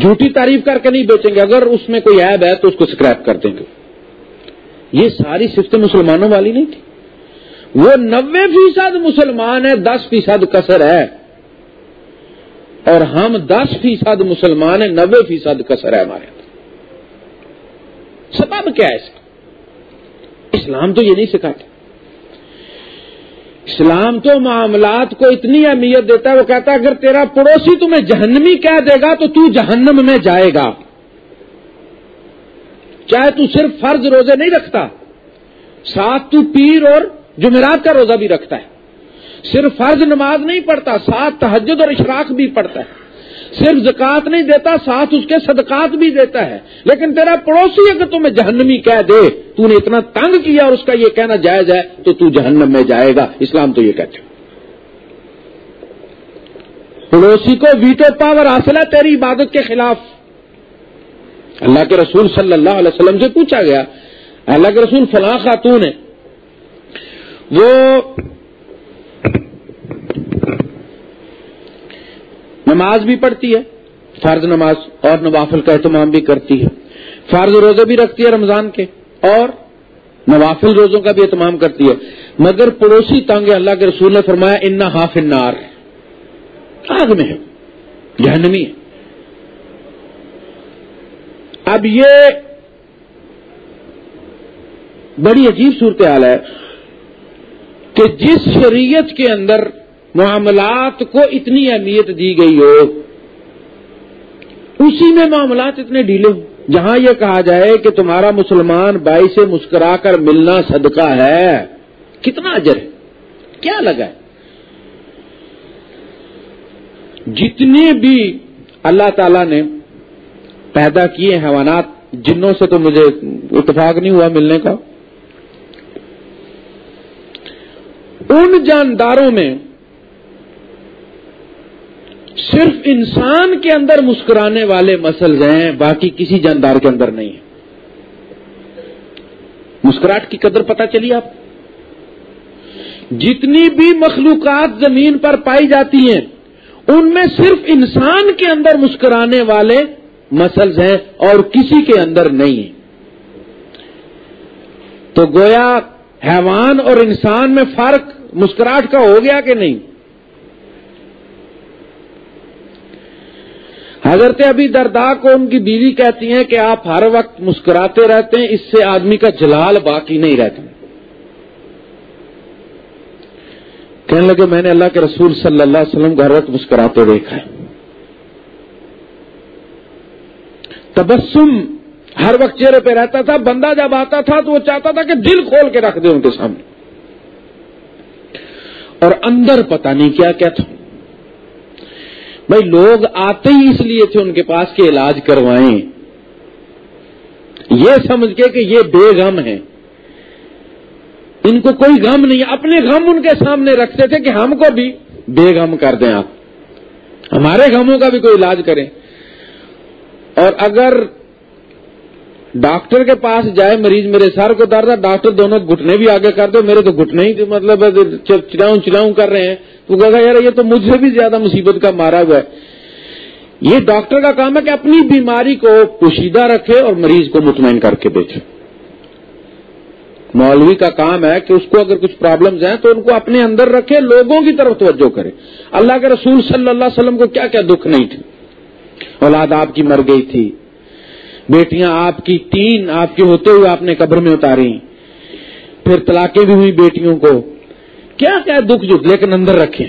جھوٹی تعریف کر کے نہیں بیچیں گے۔ اگر اس میں کوئی ایب ہے تو اس کو سکریپ کر دیں گے۔ یہ ساری صفت مسلمانوں والی نہیں تھی۔ وہ نوے فیصد مسلمان ہے دس فیصد کسر ہے۔ اور ہم دس فیصد مسلمان ہیں، نوے فیصد کسر ہے ہمارے سبب کیا ہے اس کا؟ اسلام تو یہ نہیں سکھاتا۔ اسلام تو معاملات کو اتنی اہمیت دیتا ہے، وہ کہتا ہے، اگر تیرا پڑوسی تمہیں جہنمی کہہ دے گا تو تو جہنم میں جائے گا۔ چاہے تو صرف فرض روزے نہیں رکھتا، ساتھ تو پیر اور جمعرات کا روزہ بھی رکھتا ہے۔ صرف فرض نماز نہیں پڑھتا، ساتھ تحجد اور اشراق بھی پڑھتا ہے۔ صرف زکات نہیں دیتا، ساتھ اس کے صدقات بھی دیتا ہے۔ لیکن تیرا پڑوسی اگر تمہیں جہنمی کہہ دے، تو نے اتنا تنگ کیا اور اس کا یہ کہنا جائز ہے، تو تو جہنم میں جائے گا۔ اسلام تو یہ کہتے پڑوسی کو ویٹو پاور حاصل ہے تیری عبادت کے خلاف۔ اللہ کے رسول صلی اللہ علیہ وسلم سے پوچھا گیا، اللہ کے رسول فلاں خاتون ہے وہ نماز بھی پڑھتی ہے، فرض نماز اور نوافل کا اہتمام بھی کرتی ہے۔ فرض روزے بھی رکھتی ہے رمضان کے اور نوافل روزوں کا بھی اہتمام کرتی ہے۔ مگر پڑوسی تنگ اللہ کے رسول نے فرمایا ان ہاف انار آگ میں ہے، جہنمی ہے۔ اب یہ بڑی عجیب صورتحال ہے۔ کہ جس شریعت کے اندر معاملات کو اتنی اہمیت دی گئی ہو، اسی میں معاملات اتنے ڈھیلے ہوں۔ جہاں یہ کہا جائے کہ تمہارا مسلمان بائی سے مسکرا کر ملنا صدقہ ہے، کتنا اجر ہے؟ کیا لگا ہے؟ جتنے بھی اللہ تعالی نے پیدا کیے حیوانات، جنوں سے تو مجھے اتفاق نہیں ہوا ملنے کا۔ ان جانداروں میں صرف انسان کے اندر مسکرانے والے مسل ہیں، باقی کسی جاندار کے اندر نہیں ہے مسکراہٹ کی قدر پتہ چلی آپ؟ جتنی بھی مخلوقات زمین پر پائی جاتی ہیں، ان میں صرف انسان کے اندر مسکرانے والے مسلز ہیں اور کسی کے اندر نہیں ہیں۔ تو گویا حیوان اور انسان میں فرق مسکراہٹ کا ہو گیا کہ نہیں؟ حضرت ابھی دردا کو ان کی بیوی کہتی ہیں کہ آپ ہر وقت مسکراتے رہتے ہیں، اس سے آدمی کا جلال باقی نہیں رہتا۔ کہنے لگے، میں نے اللہ کے رسول صلی اللہ علیہ وسلم کو ہر وقت مسکراتے دیکھا ہے۔ تبسم، ہر وقت چہرے پہ رہتا تھا، بندہ جب آتا تھا تو وہ چاہتا تھا کہ دل کھول کے رکھ دے ان کے سامنے۔ اور اندر پتہ نہیں کیا کیا تھا۔ بھائی لوگ آتے ہی اس لیے تھے ان کے پاس کے علاج کروائیں۔ یہ سمجھ کے کہ یہ بے غم ہے ان کو کوئی غم نہیں، اپنے غم ان کے سامنے رکھتے تھے کہ ہم کو بھی بے غم کر دیں آپ۔ ہمارے غموں کا بھی کوئی علاج کریں۔ اور اگر ڈاکٹر کے پاس جائے مریض میرے سر کو درد ہے، ڈاکٹر دونوں گھٹنے بھی آگے کر دو، میرے تو گھٹنے ہی مطلب چلاؤں چلاؤں کر رہے ہیں۔ تو کہا یار، یہ تو مجھ سے بھی زیادہ مصیبت کا مارا ہوا ہے۔ یہ ڈاکٹر کا کام ہے کہ اپنی بیماری کو پوشیدہ رکھے اور مریض کو مطمئن کر کے بیچے مولوی کا کام ہے کہ اس کو اگر کچھ پرابلمز ہیں تو ان کو اپنے اندر رکھے، لوگوں کی طرف توجہ کرے۔ اللہ کے رسول صلی اللہ علیہ وسلم کو کیا کیا دکھ نہیں تھی اولاد آپ کی مر گئی تھی۔ بیٹیاں آپ کی تین آپ کے ہوتے ہوئے آپ نے قبر میں اتاری۔ پھر طلاقیں بھی ہوئی بیٹیوں کو۔ کیا کیا دکھ جو لیکن اندر رکھے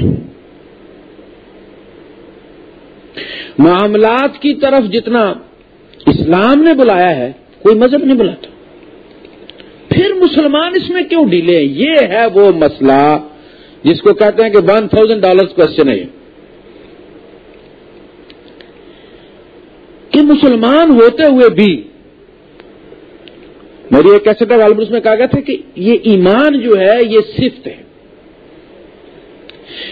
معاملات کی طرف جتنا اسلام نے بلایا ہے، کوئی مذہب نہیں بلاتا۔ پھر مسلمان اس میں کیوں ڈیلے یہ ہے وہ مسئلہ جس کو کہتے ہیں کہ ون تھاؤزینڈ ڈالر کوشچن ہے کہ مسلمان ہوتے ہوئے بھی میری ایک ایسے البرس میں کہا گیا تھا کہ یہ ایمان جو ہے، یہ صفت ہے۔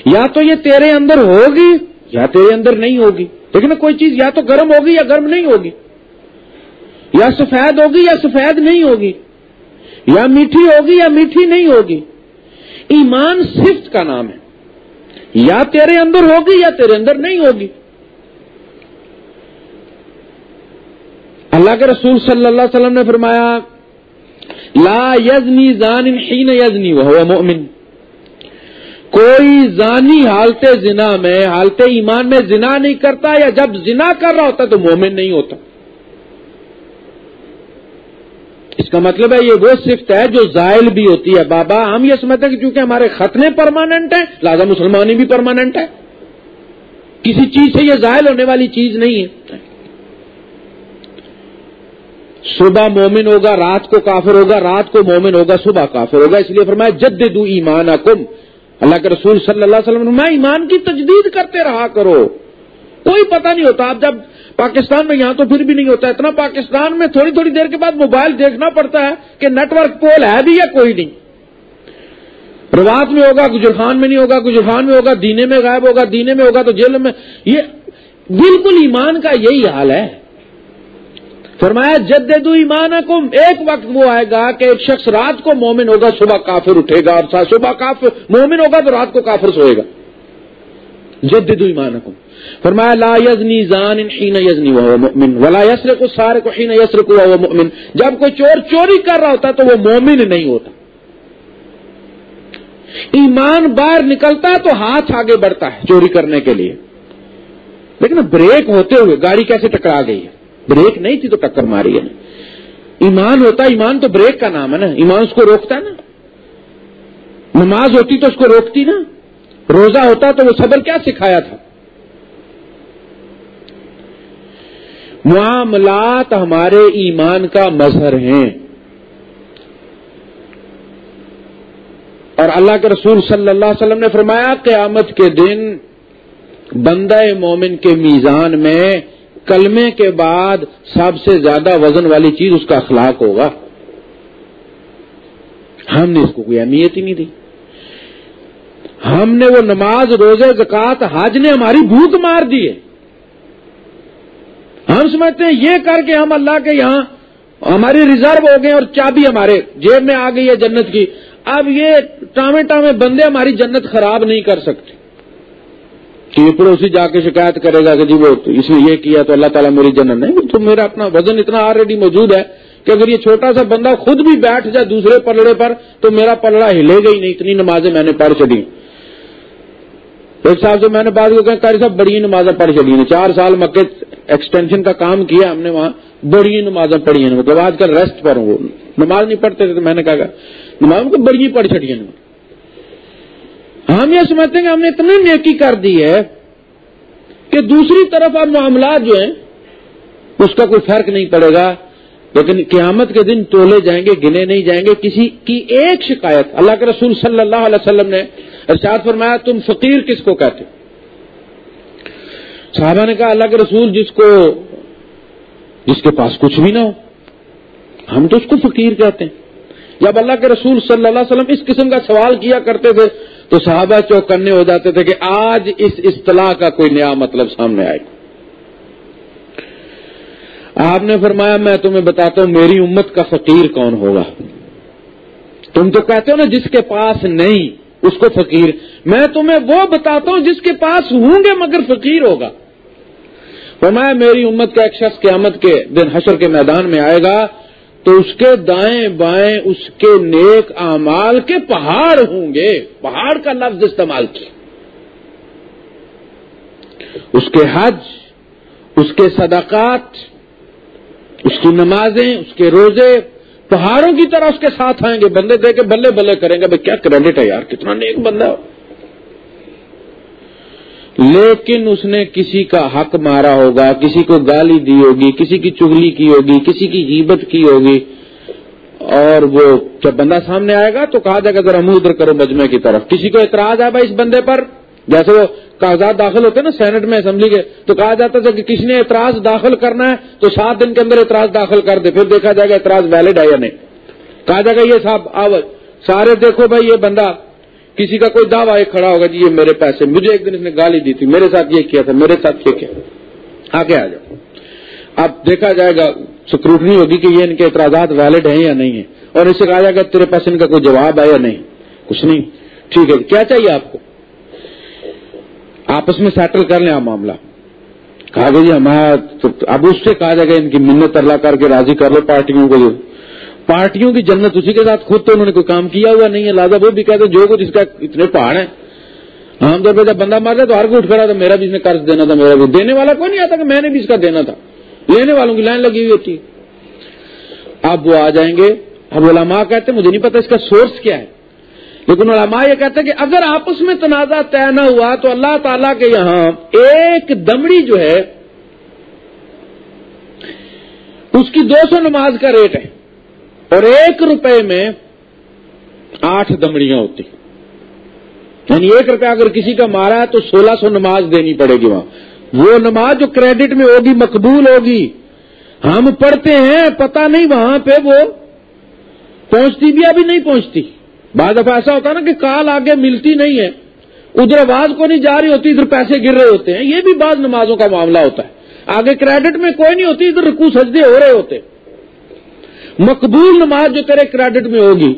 یا تو یہ تیرے اندر ہوگی یا تیرے اندر نہیں ہوگی۔ لیکن کوئی چیز یا تو گرم ہوگی یا گرم نہیں ہوگی۔ یا سفید ہوگی یا سفید نہیں ہوگی۔ یا میٹھی ہوگی یا میٹھی نہیں ہوگی۔ ایمان صفت کا نام ہے۔ یا تیرے اندر ہوگی یا تیرے اندر نہیں ہوگی۔ اللہ کے رسول صلی اللہ علیہ وسلم نے فرمایا، لا یزنی زان حین یزنی وہ مؤمن۔ کوئی زانی حالت زنا میں، حالت ایمان میں زنا نہیں کرتا یا جب زنا کر رہا ہوتا تو مومن نہیں ہوتا۔ اس کا مطلب ہے، یہ وہ صفت ہے جو زائل بھی ہوتی ہے۔ بابا، ہم یہ سمجھتے ہیں کہ چونکہ ہمارے ختنے پرماننٹ ہیں، لہٰذا مسلمانی بھی پرماننٹ ہے۔ کسی چیز سے یہ زائل ہونے والی چیز نہیں ہے۔ صبح مومن ہوگا، رات کو کافر ہوگا، رات کو مومن ہوگا، صبح کافر ہوگا۔ اس لیے فرمایا جد دو ایمان کم اللہ کے رسول صلی اللہ علیہ وسلم میں ایمان کی تجدید کرتے رہا کرو۔ کوئی پتہ نہیں ہوتا، آپ جب پاکستان میں، یہاں تو پھر بھی نہیں ہوتا، اتنا پاکستان میں تھوڑی تھوڑی دیر کے بعد موبائل دیکھنا پڑتا ہے کہ نیٹ ورک پول ہے بھی یا کوئی نہیں۔ پروات میں ہوگا، گجرخان میں نہیں ہوگا، گجرخان میں ہوگا، دینے میں غائب ہوگا، دینے میں ہوگا تو جیل میں یہ بالکل ایمان کا یہی حال ہے۔ فرمایا جدید ایمان کم ایک وقت وہ آئے گا کہ ایک شخص رات کو مومن ہوگا، صبح کافر اٹھے گا، اور صبح کافر، مومن ہوگا تو رات کو کافر سوئے گا. جدید ایمان کم فرمایا، لا یزنی زان حین یزنی وہ مؤمن، ولا یسر کو سارے کو حین یسر کو مؤمن. جب کوئی چور چوری کر رہا ہوتا تو وہ مومن نہیں ہوتا. ایمان باہر نکلتا تو ہاتھ آگے بڑھتا ہے چوری کرنے کے لیے. لیکن بریک ہوتے ہوئے گاڑی کیسے ٹکرا گئی ہے؟ بریک نہیں تھی تو ٹکر ماری ہے نا۔ ایمان ہوتا، ایمان تو بریک کا نام ہے نا۔ ایمان اس کو روکتا نا۔ نماز ہوتی تو اس کو روکتی نا۔ روزہ ہوتا تو وہ صبر کیا سکھایا تھا۔ معاملات ہمارے ایمان کا مظہر ہیں۔ اور اللہ کے رسول صلی اللہ علیہ وسلم نے فرمایا، قیامت کے دن بندہ مومن کے میزان میں کلمے کے بعد سب سے زیادہ وزن والی چیز اس کا اخلاق ہوگا۔ ہم نے اس کو کوئی اہمیت ہی نہیں دی۔ ہم نے وہ نماز، روزے زکات حج نے ہماری بھوک مار دی ہے۔ ہم سمجھتے ہیں یہ کر کے ہم اللہ کے یہاں ہماری ریزرو ہو گئے اور چابی ہمارے جیب میں آ گئی ہے جنت کی۔ اب یہ ٹامے ٹامے بندے ہماری جنت خراب نہیں کر سکتے۔ کہ یہ پڑوسی جا کے شکایت کرے گا کہ جی وہ اس نے یہ کیا تو اللہ تعالیٰ میری جنت نہیں، تو میرا اپنا وزن اتنا آلریڈی موجود ہے کہ اگر یہ چھوٹا سا بندہ خود بھی بیٹھ جائے دوسرے پلڑے پر، تو میرا پلڑا ہلے گا ہی نہیں، اتنی نمازیں میں نے پڑھ چلی ایک سال سے میں نے بات کو کاری صاحب، بڑی نمازیں پڑھ چلی ہیں۔ چار سال مکے ایکسٹینشن کا کام کیا ہم نے وہاں، بڑی نمازیں پڑھی ہیں۔ مطلب آج کل ریسٹ پر ہوں۔ نماز نہیں پڑھتے تھے تو میں نے کہا، نماز کو بڑی پڑھ چڑی ہیں۔ ہم یہ سمجھتے ہیں کہ ہم نے اتنی نیکی کر دی ہے کہ دوسری طرف اب معاملات جو ہیں، اس کا کوئی فرق نہیں پڑے گا۔ لیکن قیامت کے دن تولے جائیں گے، گنے نہیں جائیں گے۔ کسی کی ایک شکایت، اللہ کے رسول صلی اللہ علیہ وسلم نے ارشاد فرمایا، تم فقیر کس کو کہتے صحابہ نے کہا، اللہ کے رسول جس کو، جس کے پاس کچھ بھی نہ ہو، ہم تو اس کو فقیر کہتے ہیں۔ جب اللہ کے رسول صلی اللہ علیہ وسلم اس قسم کا سوال کیا کرتے تھے تو صحابہ چوکنے ہو جاتے تھے کہ آج اس اصطلاح کا کوئی نیا مطلب سامنے آئے۔ گا آپ نے فرمایا، میں تمہیں بتاتا ہوں، میری امت کا فقیر کون ہوگا؟ تم تو کہتے ہو نا، جس کے پاس نہیں، اس کو فقیر۔ میں تمہیں وہ بتاتا ہوں، جس کے پاس ہوں گے، مگر فقیر ہوگا۔ فرمایا، میری امت کا ایک شخص قیامت کے دن حشر کے میدان میں آئے گا۔ تو اس کے دائیں بائیں اس کے نیک اعمال کے پہاڑ ہوں گے۔ پہاڑ کا لفظ استعمال کیا۔ اس کے حج، اس کے صدقات، اس کی نمازیں، اس کے روزے پہاڑوں کی طرح اس کے ساتھ آئیں گے۔ بندے دے کے بلے بلے کریں گے، بھائی کیا کریڈٹ ہے یار، کتنا نیک بندہ ہو لیکن اس نے کسی کا حق مارا ہوگا، کسی کو گالی دی ہوگی، کسی کی چگلی کی ہوگی، کسی کی غیبت کی ہوگی۔ اور وہ جب بندہ سامنے آئے گا تو کہا جائے گا ذرا منہ ادھر کرو مجمع کی طرف۔ کسی کو اعتراض ہے بھائی اس بندے پر؟ جیسے وہ کاغذات داخل ہوتے ہیں نا، سینٹ میں اسمبلی کے، تو کہا جاتا تھا کہ کسی نے اعتراض داخل کرنا ہے تو سات دن کے اندر اعتراض داخل کر دے، پھر دیکھا جائے گا اعتراض ویلڈ ہے یا نہیں۔ کہا جائے گا یہ صاحب، آو، سارے دیکھو بھائی، یہ بندہ کسی کا کوئی دعویٰ کھڑا ہوگا جی یہ میرے پیسے، مجھے ایک دن اس نے گالی دی تھی، میرے ساتھ یہ کیا تھا، میرے ساتھ یہ کیا۔ آگے آ جاؤ۔ اب دیکھا جائے گا، سکروٹنی ہوگی کہ یہ ان کے اعتراضات ویلڈ ہیں یا نہیں ہیں۔ اور اسے کہا جائے گا، تیرے پاس ان کا کوئی جواب ہے یا نہیں؟ کچھ نہیں۔ ٹھیک ہے جی، کیا چاہیے آپ کو؟ آپس میں سیٹل کر لیں آپ معاملہ۔ کہا گیا جی ہمارا اب اس سے کہا جائے گا، ان کی منت اللہ کر کے راضی کر لو پارٹیوں کو پارٹیوں کی جنت اسی کے ساتھ خود تو انہوں نے کوئی کام کیا ہوا نہیں ہے، لہٰذا وہ بھی کہتے ہیں جو کچھ اس کا اتنے پہاڑ ہیں۔ عام طور پہ جب بندہ مار جائے تو ہر کو اٹھ کھڑا تھا میرا بھی اس نے قرض دینا تھا، میرا بھی۔ دینے والا کوئی نہیں آتا کہ میں نے بھی اس کا دینا تھا۔ لینے والوں کی لائن لگی ہوئی ہوتی۔ اب وہ آ جائیں گے۔ اب علماء کہتے ہیں، مجھے نہیں پتا اس کا سورس کیا ہے۔ لیکن علماء یہ کہتے ہیں کہ اگر آپس میں تنازع طے نہ ہوا تو اللہ تعالی کے یہاں ایک دمڑی جو ہے، اس کی دو سو نماز کا ریٹ ہے۔ اور ایک روپے میں آٹھ دمڑیاں ہوتی یعنی ایک روپیہ اگر کسی کا مارا ہے تو سولہ سو نماز دینی پڑے گی وہاں۔ وہ نماز جو کریڈٹ میں ہوگی، مقبول ہوگی۔ ہم پڑھتے ہیں، پتہ نہیں وہاں پہ وہ پہنچتی بھی ابھی نہیں پہنچتی۔ بعض دفعہ ایسا ہوتا نا کہ کال آگے ملتی نہیں ہے۔ ادھر آواز کو نہیں جا رہی ہوتی، ادھر پیسے گر رہے ہوتے ہیں۔ یہ بھی بعض نمازوں کا معاملہ ہوتا ہے۔ آگے کریڈٹ میں کوئی نہیں ہوتی، ادھر رکو سجدے ہو رہے ہوتے۔ مقبول نماز جو تیرے کریڈٹ میں ہوگی۔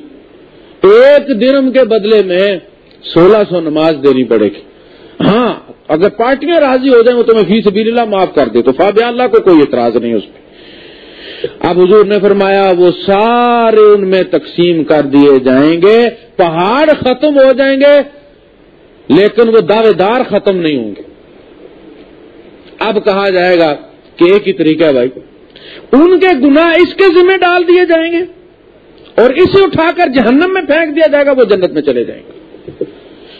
ایک درم کے بدلے میں سولہ سو نماز دینی پڑے گی۔ ہاں اگر پارٹیاں راضی ہو جائیں وہ تمہیں فیس بھی اللہ معاف کر دے تو فاب اللہ کو کوئی اعتراض نہیں اس پہ۔ اب حضور نے فرمایا، وہ سارے ان میں تقسیم کر دیے جائیں گے۔ پہاڑ ختم ہو جائیں گے، لیکن وہ دعوے دار ختم نہیں ہوں گے۔ اب کہا جائے گا کہ ایک ہی طریقہ ہے بھائی۔ ان کے گناہ اس کے ذمہ ڈال دیے جائیں گے اور اسے اٹھا کر جہنم میں پھینک دیا جائے گا، وہ جنت میں چلے جائیں گے۔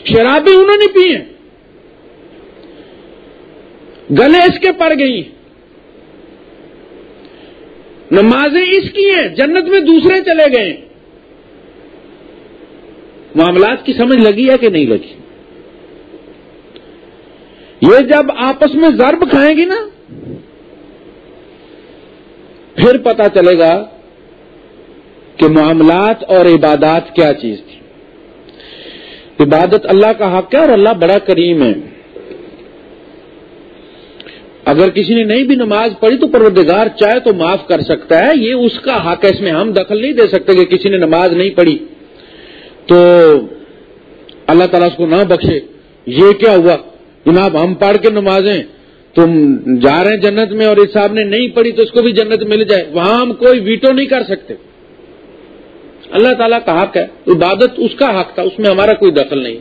شرابی انہوں نے پی ہیں۔ گلے اس کے پڑ گئی نمازیں اس کی ہیں، جنت میں دوسرے چلے گئے۔ معاملات کی سمجھ لگی ہے کہ نہیں لگی؟ یہ جب آپس میں ضرب کھائیں گی نا پھر پتا چلے گا کہ معاملات اور عبادات کیا چیز تھی۔ عبادت اللہ کا حق ہے اور اللہ بڑا کریم ہے۔ اگر کسی نے نہیں بھی نماز پڑھی تو پروردگار چاہے تو معاف کر سکتا ہے، یہ اس کا حق ہے، اس میں ہم دخل نہیں دے سکتے کہ کسی نے نماز نہیں پڑھی۔ تو اللہ تعالیٰ اس کو نہ بخشے۔ یہ کیا ہوا؟ جناب، ہم پڑھ کے نمازیں تم جا رہے ہیں جنت میں اور اس صاحب نے نہیں پڑھی تو اس کو بھی جنت مل جائے۔ وہاں ہم کوئی ویٹو نہیں کر سکتے۔ اللہ تعالیٰ کا حق ہے، عبادت اس کا حق تھا، اس میں ہمارا کوئی دخل نہیں۔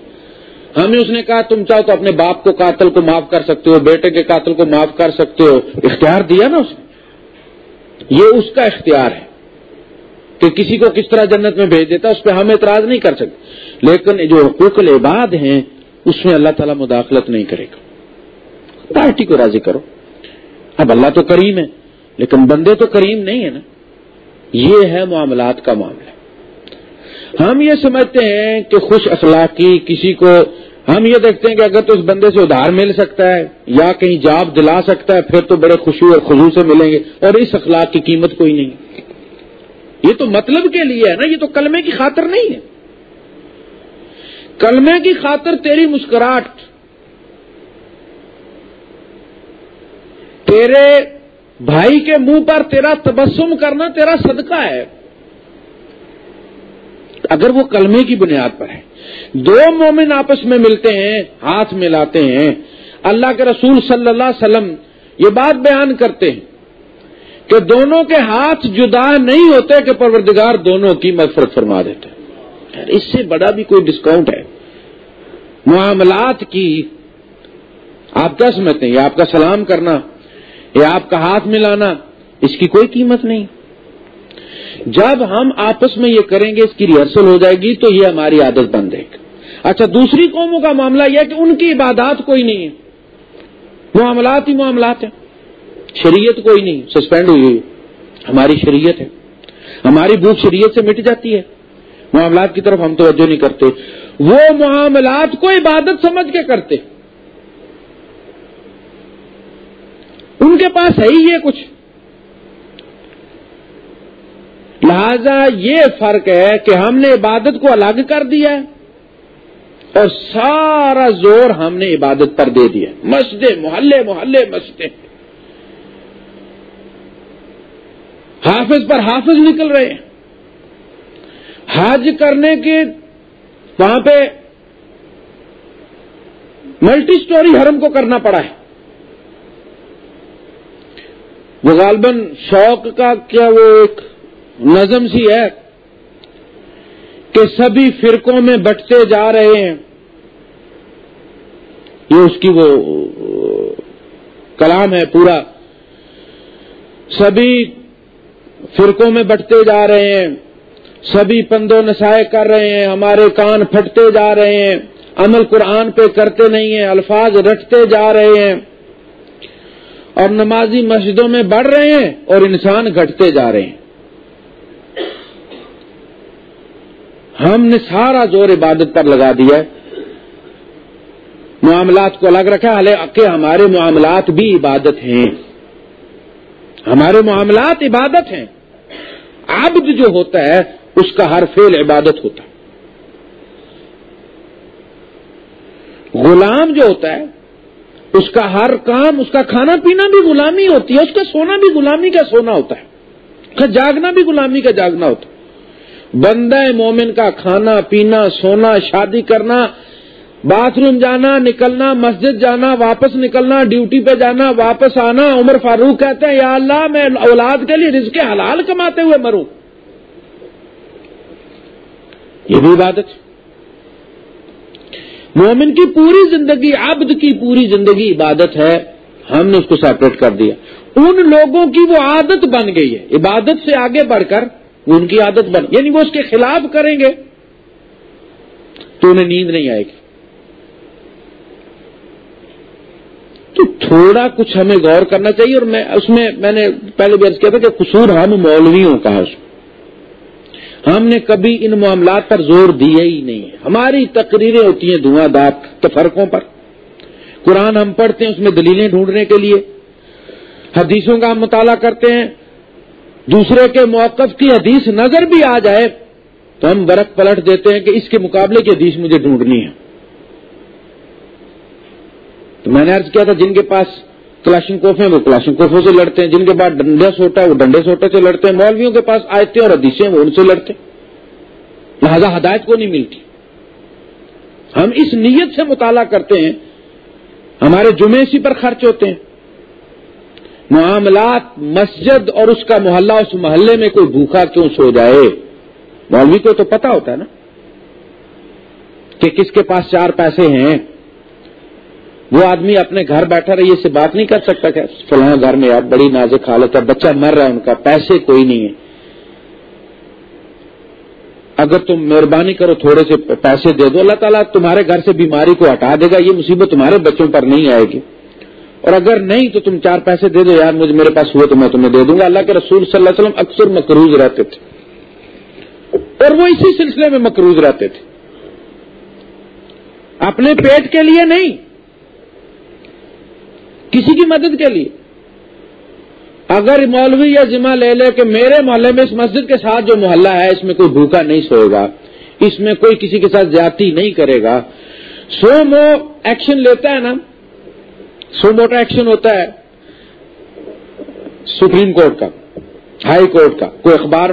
ہمیں اس نے کہا، تم چاہو تو اپنے باپ کو قاتل کو معاف کر سکتے ہو، بیٹے کے قاتل کو معاف کر سکتے ہو۔ اختیار دیا نا اس نے۔ یہ اس کا اختیار ہے کہ کسی کو کس طرح جنت میں بھیج دیتا، اس پہ ہم اعتراض نہیں کر سکتے۔ لیکن جو حقوق العباد ہیں، اس میں اللہ تعالیٰ مداخلت نہیں کرے گا۔ پارٹی کو راضی کرو۔ اب اللہ تو کریم ہے، لیکن بندے تو کریم نہیں ہے نا۔ یہ ہے معاملات کا معاملہ۔ ہم یہ سمجھتے ہیں کہ خوش اخلاقی کسی کو، ہم یہ دیکھتے ہیں کہ اگر تو اس بندے سے ادھار مل سکتا ہے یا کہیں جاب دلا سکتا ہے، پھر تو بڑے خوشی اور خزو سے ملیں گے۔ اور اس اخلاق کی قیمت کوئی نہیں۔ یہ تو مطلب کے لیے ہے نا، یہ تو کلمے کی خاطر نہیں ہے۔ کلمے کی خاطر تیری مسکراہٹ تیرے بھائی کے منہ پر تیرا تبسم کرنا تیرا صدقہ ہے۔ اگر وہ کلمے کی بنیاد پر ہے۔ دو مومن آپس میں ملتے ہیں، ہاتھ ملاتے ہیں۔ اللہ کے رسول صلی اللہ علیہ وسلم یہ بات بیان کرتے ہیں کہ دونوں کے ہاتھ جدا نہیں ہوتے کہ پروردگار دونوں کی مغفرت فرما دیتے۔ اس سے بڑا بھی کوئی ڈسکاؤنٹ ہے۔ معاملات کی آپ کیا سمجھتے ہیں؟ یہ آپ کا سلام کرنا۔ یا آپ کا ہاتھ ملانا، اس کی کوئی قیمت نہیں۔ جب ہم آپس میں یہ کریں گے، اس کی ریہرسل ہو جائے گی، تو یہ ہماری عادت بن جائے گی۔ اچھا دوسری قوموں کا معاملہ یہ کہ ان کی عبادات کوئی نہیں ہے۔ معاملات ہی معاملات ہیں۔ شریعت کوئی نہیں سسپینڈ ہوئی ہوئی۔ ہماری شریعت ہے۔ ہماری بھوک شریعت سے مٹ جاتی ہے۔ معاملات کی طرف ہم توجہ نہیں کرتے۔ وہ معاملات کو عبادت سمجھ کے کرتے۔ ان کے پاس ہے ہی یہ کچھ۔ لہذا یہ فرق ہے کہ ہم نے عبادت کو الگ کر دیا اور سارا زور ہم نے عبادت پر دے دیا مسجد محلے محلے مسجد حافظ پر حافظ نکل رہے ہیں۔ حج کرنے کے وہاں پہ ملٹی سٹوری حرم کو کرنا پڑا ہے۔ وہ غالباً شوق کا کیا وہ ایک نظم سی ہے کہ سبھی فرقوں میں بٹتے جا رہے ہیں۔ یہ اس کی وہ کلام ہے پورا۔ سبھی فرقوں میں بٹتے جا رہے ہیں۔ سبھی پندو نسائے کر رہے ہیں۔ ہمارے کان پھٹتے جا رہے ہیں۔ عمل قرآن پہ کرتے نہیں ہیں۔ الفاظ رٹتے جا رہے ہیں۔ اور نمازی مسجدوں میں بڑھ رہے ہیں اور انسان گھٹتے جا رہے ہیں۔ ہم نے سارا زور عبادت پر لگا دیا ہے۔ معاملات کو الگ رکھا کہ ہمارے معاملات بھی عبادت ہیں۔ ہمارے معاملات عبادت ہیں۔ عبد جو ہوتا ہے، اس کا ہر فیل عبادت ہوتا ہے۔ غلام جو ہوتا ہے اس کا ہر کام، اس کا کھانا پینا بھی غلامی ہوتی ہے، اس کا سونا بھی غلامی کا سونا ہوتا ہے۔ اس کا جاگنا بھی غلامی کا جاگنا ہوتا ہے۔ بندہ مومن کا کھانا پینا، سونا، شادی کرنا، باتھ روم جانا، نکلنا، مسجد جانا، واپس نکلنا، ڈیوٹی پہ جانا، واپس آنا، عمر فاروق کہتے ہیں، یا اللہ، میں اولاد کے لیے رزق حلال کماتے ہوئے مروں۔ یہ بھی عبادت مومن کی پوری زندگی، عبد کی پوری زندگی عبادت ہے، ہم نے اس کو سیپریٹ کر دیا۔ ان لوگوں کی وہ عادت بن گئی ہے۔ عبادت سے آگے بڑھ کر ان کی عادت بن یعنی وہ اس کے خلاف کریں گے، تو انہیں نیند نہیں آئے گی۔ تو تھوڑا کچھ ہمیں غور کرنا چاہیے اور میں اس میں میں نے پہلے بھی عرض کیا تھا کہ قصور ہم مولویوں کا ہے اس میں۔ ہم نے کبھی ان معاملات پر زور دیا ہی نہیں ہے۔ ہماری تقریریں ہوتی ہیں دھواں دار تفرقوں پر۔ قرآن ہم پڑھتے ہیں، اس میں دلیلیں ڈھونڈنے کے لیے۔ حدیثوں کا ہم مطالعہ کرتے ہیں۔ دوسرے کے موقف کی حدیث نظر بھی آ جائے تو ہم برق پلٹ دیتے ہیں کہ اس کے مقابلے کی حدیث مجھے ڈھونڈنی ہے۔ تو میں نے ارض کیا تھا، جن کے پاس کلاشن کوف ہیں، وہ کلاشن کوفوں سے لڑتے ہیں، جن کے پاس ڈنڈا سوٹا ہے، وہ ڈنڈے سوٹے سے لڑتے ہیں، مولویوں کے پاس آئے اور حدیثیں وہ ان سے لڑتے لہذا ہدایت کو نہیں ملتی۔ ہم اس نیت سے مطالعہ کرتے ہیں، ہمارے جمعے اسی پر خرچ ہوتے ہیں۔ معاملات مسجد اور اس کا محلہ، اس محلے میں کوئی بھوکا کیوں سو جائے؟ مولوی کو تو پتا ہوتا ہے نا کہ کس کے پاس چار پیسے ہیں۔ وہ آدمی اپنے گھر بیٹھا رہی اس سے بات نہیں کر سکتا کہ فلاں گھر میں آپ بڑی نازک حالت ہے، بچہ مر رہا ہے ان کا، پیسے کوئی نہیں ہے۔ اگر تم مہربانی کرو تھوڑے سے پیسے دے دو، اللہ تعالیٰ تمہارے گھر سے بیماری کو ہٹا دے گا، یہ مصیبت تمہارے بچوں پر نہیں آئے گی۔ اور اگر نہیں تو تم چار پیسے دے دو، یار مجھے میرے پاس ہوئے تو میں تمہیں دے دوں گا۔ اللہ کے رسول صلی اللہ علیہ وسلم اکثر مقروض رہتے تھے۔ اور وہ اسی سلسلے میں مقروض رہتے تھے۔ اپنے پیٹ کے لیے نہیں کسی کی مدد کے لیے۔ اگر مولوی یا ذمہ لے لے کہ میرے محلے میں اس مسجد کے ساتھ جو محلہ ہے، اس میں کوئی بھوکا نہیں سوئے گا، اس میں کوئی کسی کے ساتھ زیادتی نہیں کرے گا۔ سو مو ایکشن لیتا ہے نا۔ سو موٹا ایکشن ہوتا ہے سپریم کورٹ کا، ہائی کورٹ کا۔ کوئی اخبار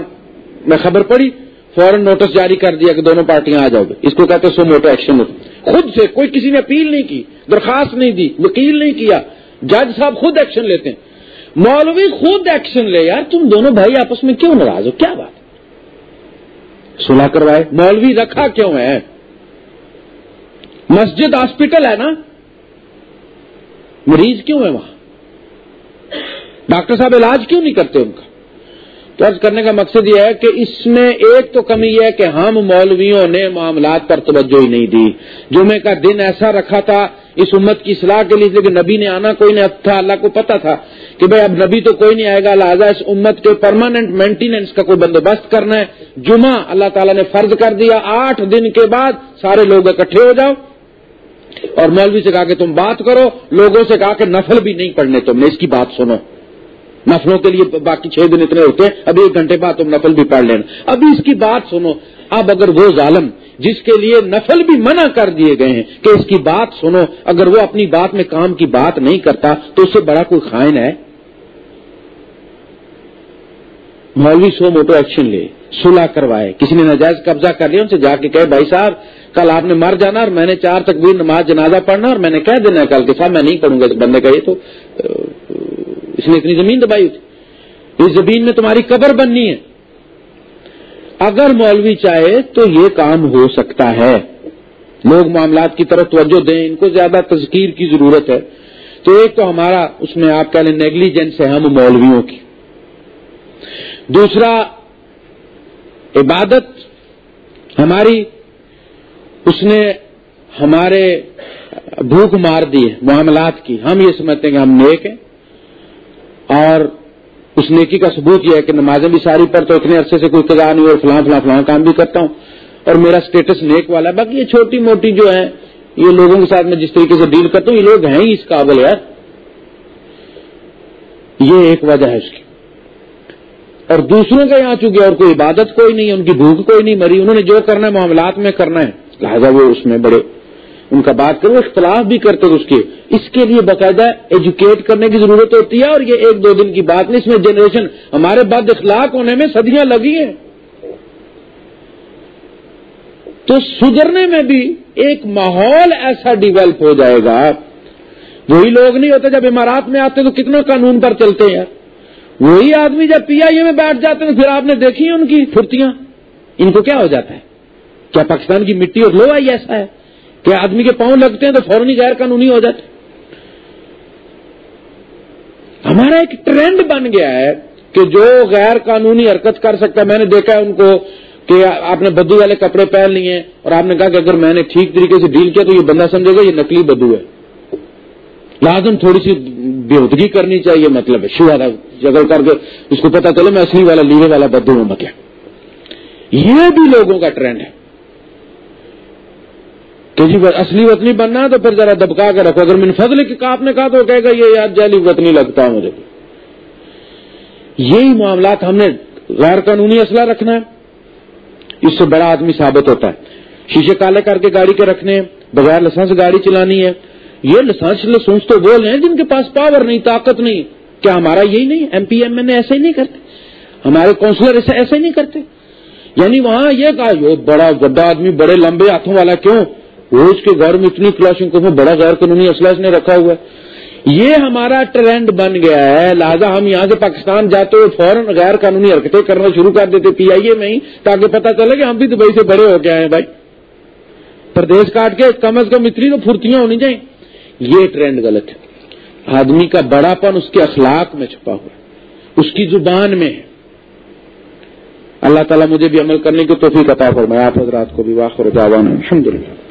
میں خبر پڑی، فوراً نوٹس جاری کر دیا کہ دونوں پارٹیاں آ جاؤ گے۔ اس کو کہتے سو موٹا ایکشن ہوتا خود سے کوئی کسی نے اپیل نہیں کی، درخواست نہیں دی، وکیل نہیں کیا۔ جج صاحب خود ایکشن لیتے ہیں۔ مولوی خود ایکشن لے یار تم دونوں بھائی آپس میں کیوں ناراض ہو؟ کیا بات سلا کروائے۔ مولوی رکھا کیوں ہے؟ مسجد ہاسپٹل ہے نا؟ مریض کیوں ہے وہاں؟ ڈاکٹر صاحب علاج کیوں نہیں کرتے ان کا؟ درج کرنے کا مقصد یہ ہے کہ اس میں ایک تو کمی یہ ہے کہ ہم مولویوں نے معاملات پر توجہ ہی نہیں دی۔ جمعے کا دن ایسا رکھا تھا، اس امت کی اصلاح کے لیے کہ نبی نے آنا کوئی نہیں تھا، اللہ کو پتا تھا کہ بھائی اب نبی تو کوئی نہیں آئے گا، لہٰذا اس امت کے پرماننٹ مینٹیننس کا کوئی بندوبست کرنا ہے۔ جمعہ اللہ تعالیٰ نے فرض کر دیا، آٹھ دن کے بعد سارے لوگ اکٹھے ہو جاؤ۔ اور مولوی سے کہا کہ تم بات کرو، لوگوں سے کہا کہ نفل بھی نہیں پڑھنے تم نے، اس کی بات سنو۔ نفلوں کے لیے باقی چھ دن اتنے ہوتے ہیں، ابھی ایک گھنٹے بعد تم نفل بھی پڑھ لینا۔ ابھی اس کی بات سنو، اب اگر وہ ظالم جس کے لیے نفل بھی منع کر دیے گئے ہیں کہ اس کی بات سنو، اگر وہ اپنی بات میں کام کی بات نہیں کرتا، تو اس سے بڑا کوئی خائن ہے؟ مولوی سو موٹو ایکشن لے سلا کروائے۔ کسی نے ناجائز قبضہ کر لیا، ان سے جا کے کہے، بھائی صاحب، کل آپ نے مر جانا اور میں نے چار تک بھی نماز جنازہ پڑھنا اور میں نے کہہ دینا کل کے صاحب میں نہیں پڑھوں گا بندے کا یہ تو اس نے اتنی زمین دبائی تھی۔ اس زمین میں تمہاری قبر بننی ہے۔ اگر مولوی چاہے تو یہ کام ہو سکتا ہے۔ لوگ معاملات کی طرف توجہ دیں، ان کو زیادہ تذکیر کی ضرورت ہے۔ تو ایک تو ہمارا، اس میں آپ کہہ لیں نیگلیجنس ہے ہم مولویوں کی۔ دوسرا، عبادت۔ ہماری، اس نے ہمارے بھوک مار دی ہے، معاملات کی۔ ہم یہ سمجھتے ہیں کہ ہم نیک ہیں۔ اور اس نیکی کا ثبوت یہ ہے کہ نمازیں بھی ساری پر تو اتنے عرصے سے کوئی قضا نہیں اور فلاں فلاں فلاں کام بھی کرتا ہوں۔ اور میرا سٹیٹس نیک والا ہے، باقی یہ چھوٹی موٹی جو ہے یہ لوگوں کے ساتھ میں جس طریقے سے ڈیل کرتا ہوں، یہ لوگ ہیں ہی اس قابل، یار۔ یہ ایک وجہ ہے اس کی۔ اور دوسروں کا یہاں چکے اور کوئی عبادت کوئی نہیں، ان کی بھوک کوئی نہیں مری، انہوں نے جو کرنا ہے، معاملات میں کرنا ہے۔ لہٰذا وہ اس میں بڑے ان کا بات کرو، اختلاف بھی کرتے اس کے۔ اس کے لیے باقاعدہ ایجوکیٹ کرنے کی ضرورت ہوتی ہے اور یہ ایک دو دن کی بات نہیں، اس میں جنریشن ہمارے بعد اخلاق ہونے میں صدیاں لگی ہیں۔ تو سدھرنے میں بھی ایک ماحول ایسا ڈیولپ ہو جائے گا، وہی لوگ نہیں ہوتے جب امارات میں آتے تو کتنا قانون پر چلتے ہیں۔ وہی آدمی جب پی آئی اے میں بیٹھ جاتے ہیں پھر آپ نے دیکھی ان کی پھرتیاں؟ ان کو کیا ہو جاتا ہے؟ کیا پاکستان کی مٹی اور لو آئی ایسا ہے؟ کہ آدمی کے پاؤں لگتے ہیں تو فوراً غیر قانونی ہو جاتے ہمارا ایک ٹرینڈ بن گیا ہے کہ جو غیر قانونی حرکت کر سکتا ہے، میں نے دیکھا ہے ان کو کہ آپ نے بدو والے کپڑے پہن لیے اور آپ نے کہا کہ اگر میں نے ٹھیک طریقے سے ڈیل کیا تو یہ بندہ سمجھے گا یہ نکلی بدو ہے۔ لازم تھوڑی سی بےودگی کرنی چاہیے مطلب ہے شو جگل کر کے اس کو پتا چلے میں اصلی والا لینے والا بدو ہوں مطلب۔ یہ بھی لوگوں کا ٹرینڈ ہے۔ کہ جی اصلی وطنی بننا ہے تو پھر ذرا دبکا کے رکھو۔ اگر من فضل کی آپ نے کہا تو کہے گا یہ یاد جعلی وطنی لگتا ہے مجھے۔ یہی معاملات ہم نے غیر قانونی اسلحہ رکھنا ہے۔ اس سے بڑا آدمی ثابت ہوتا ہے۔ شیشے کالے کر کے گاڑی کے رکھنے بغیر لسنس گاڑی چلانی ہے۔ یہ لسنس لسنس تو وہ ہیں جن کے پاس پاور نہیں، طاقت نہیں۔ کیا ہمارا یہی نہیں؟ ایم پی ایم ایسے ہی نہیں کرتے۔ ہمارے کونسلر ایسے ایسے ہی نہیں کرتے۔ یعنی وہاں یہ کہا، یہ بڑا بڑا آدمی، بڑے لمبے ہاتھوں والا کیوں؟ وہ اس کے گھر میں اتنی کلاشن کو بڑا غیر قانونی اسلحہ اس نے رکھا ہوا ہے۔ یہ ہمارا ٹرینڈ بن گیا ہے۔ لہٰذا ہم یہاں سے پاکستان جاتے ہوئے فوراً غیر قانونی حرکتیں کرنا شروع کر دیتے پی آئی اے میں ہی، تاکہ پتہ چلے کہ ہم بھی دبئی سے بڑے ہو کے آئے ہیں بھائی۔ پردیش کاٹ کے کم از کم اتنی تو پھرتیاں ہونی چاہیے۔ یہ ٹرینڈ غلط ہے۔ آدمی کا بڑا پن اس کے اخلاق میں چھپا ہوا ہے۔ اس کی زبان میں ہے۔ اللہ تعالیٰ مجھے بھی عمل کرنے کی توفیق عطا فرمایا آپ حضرات کو بھی واخر الحمد للہ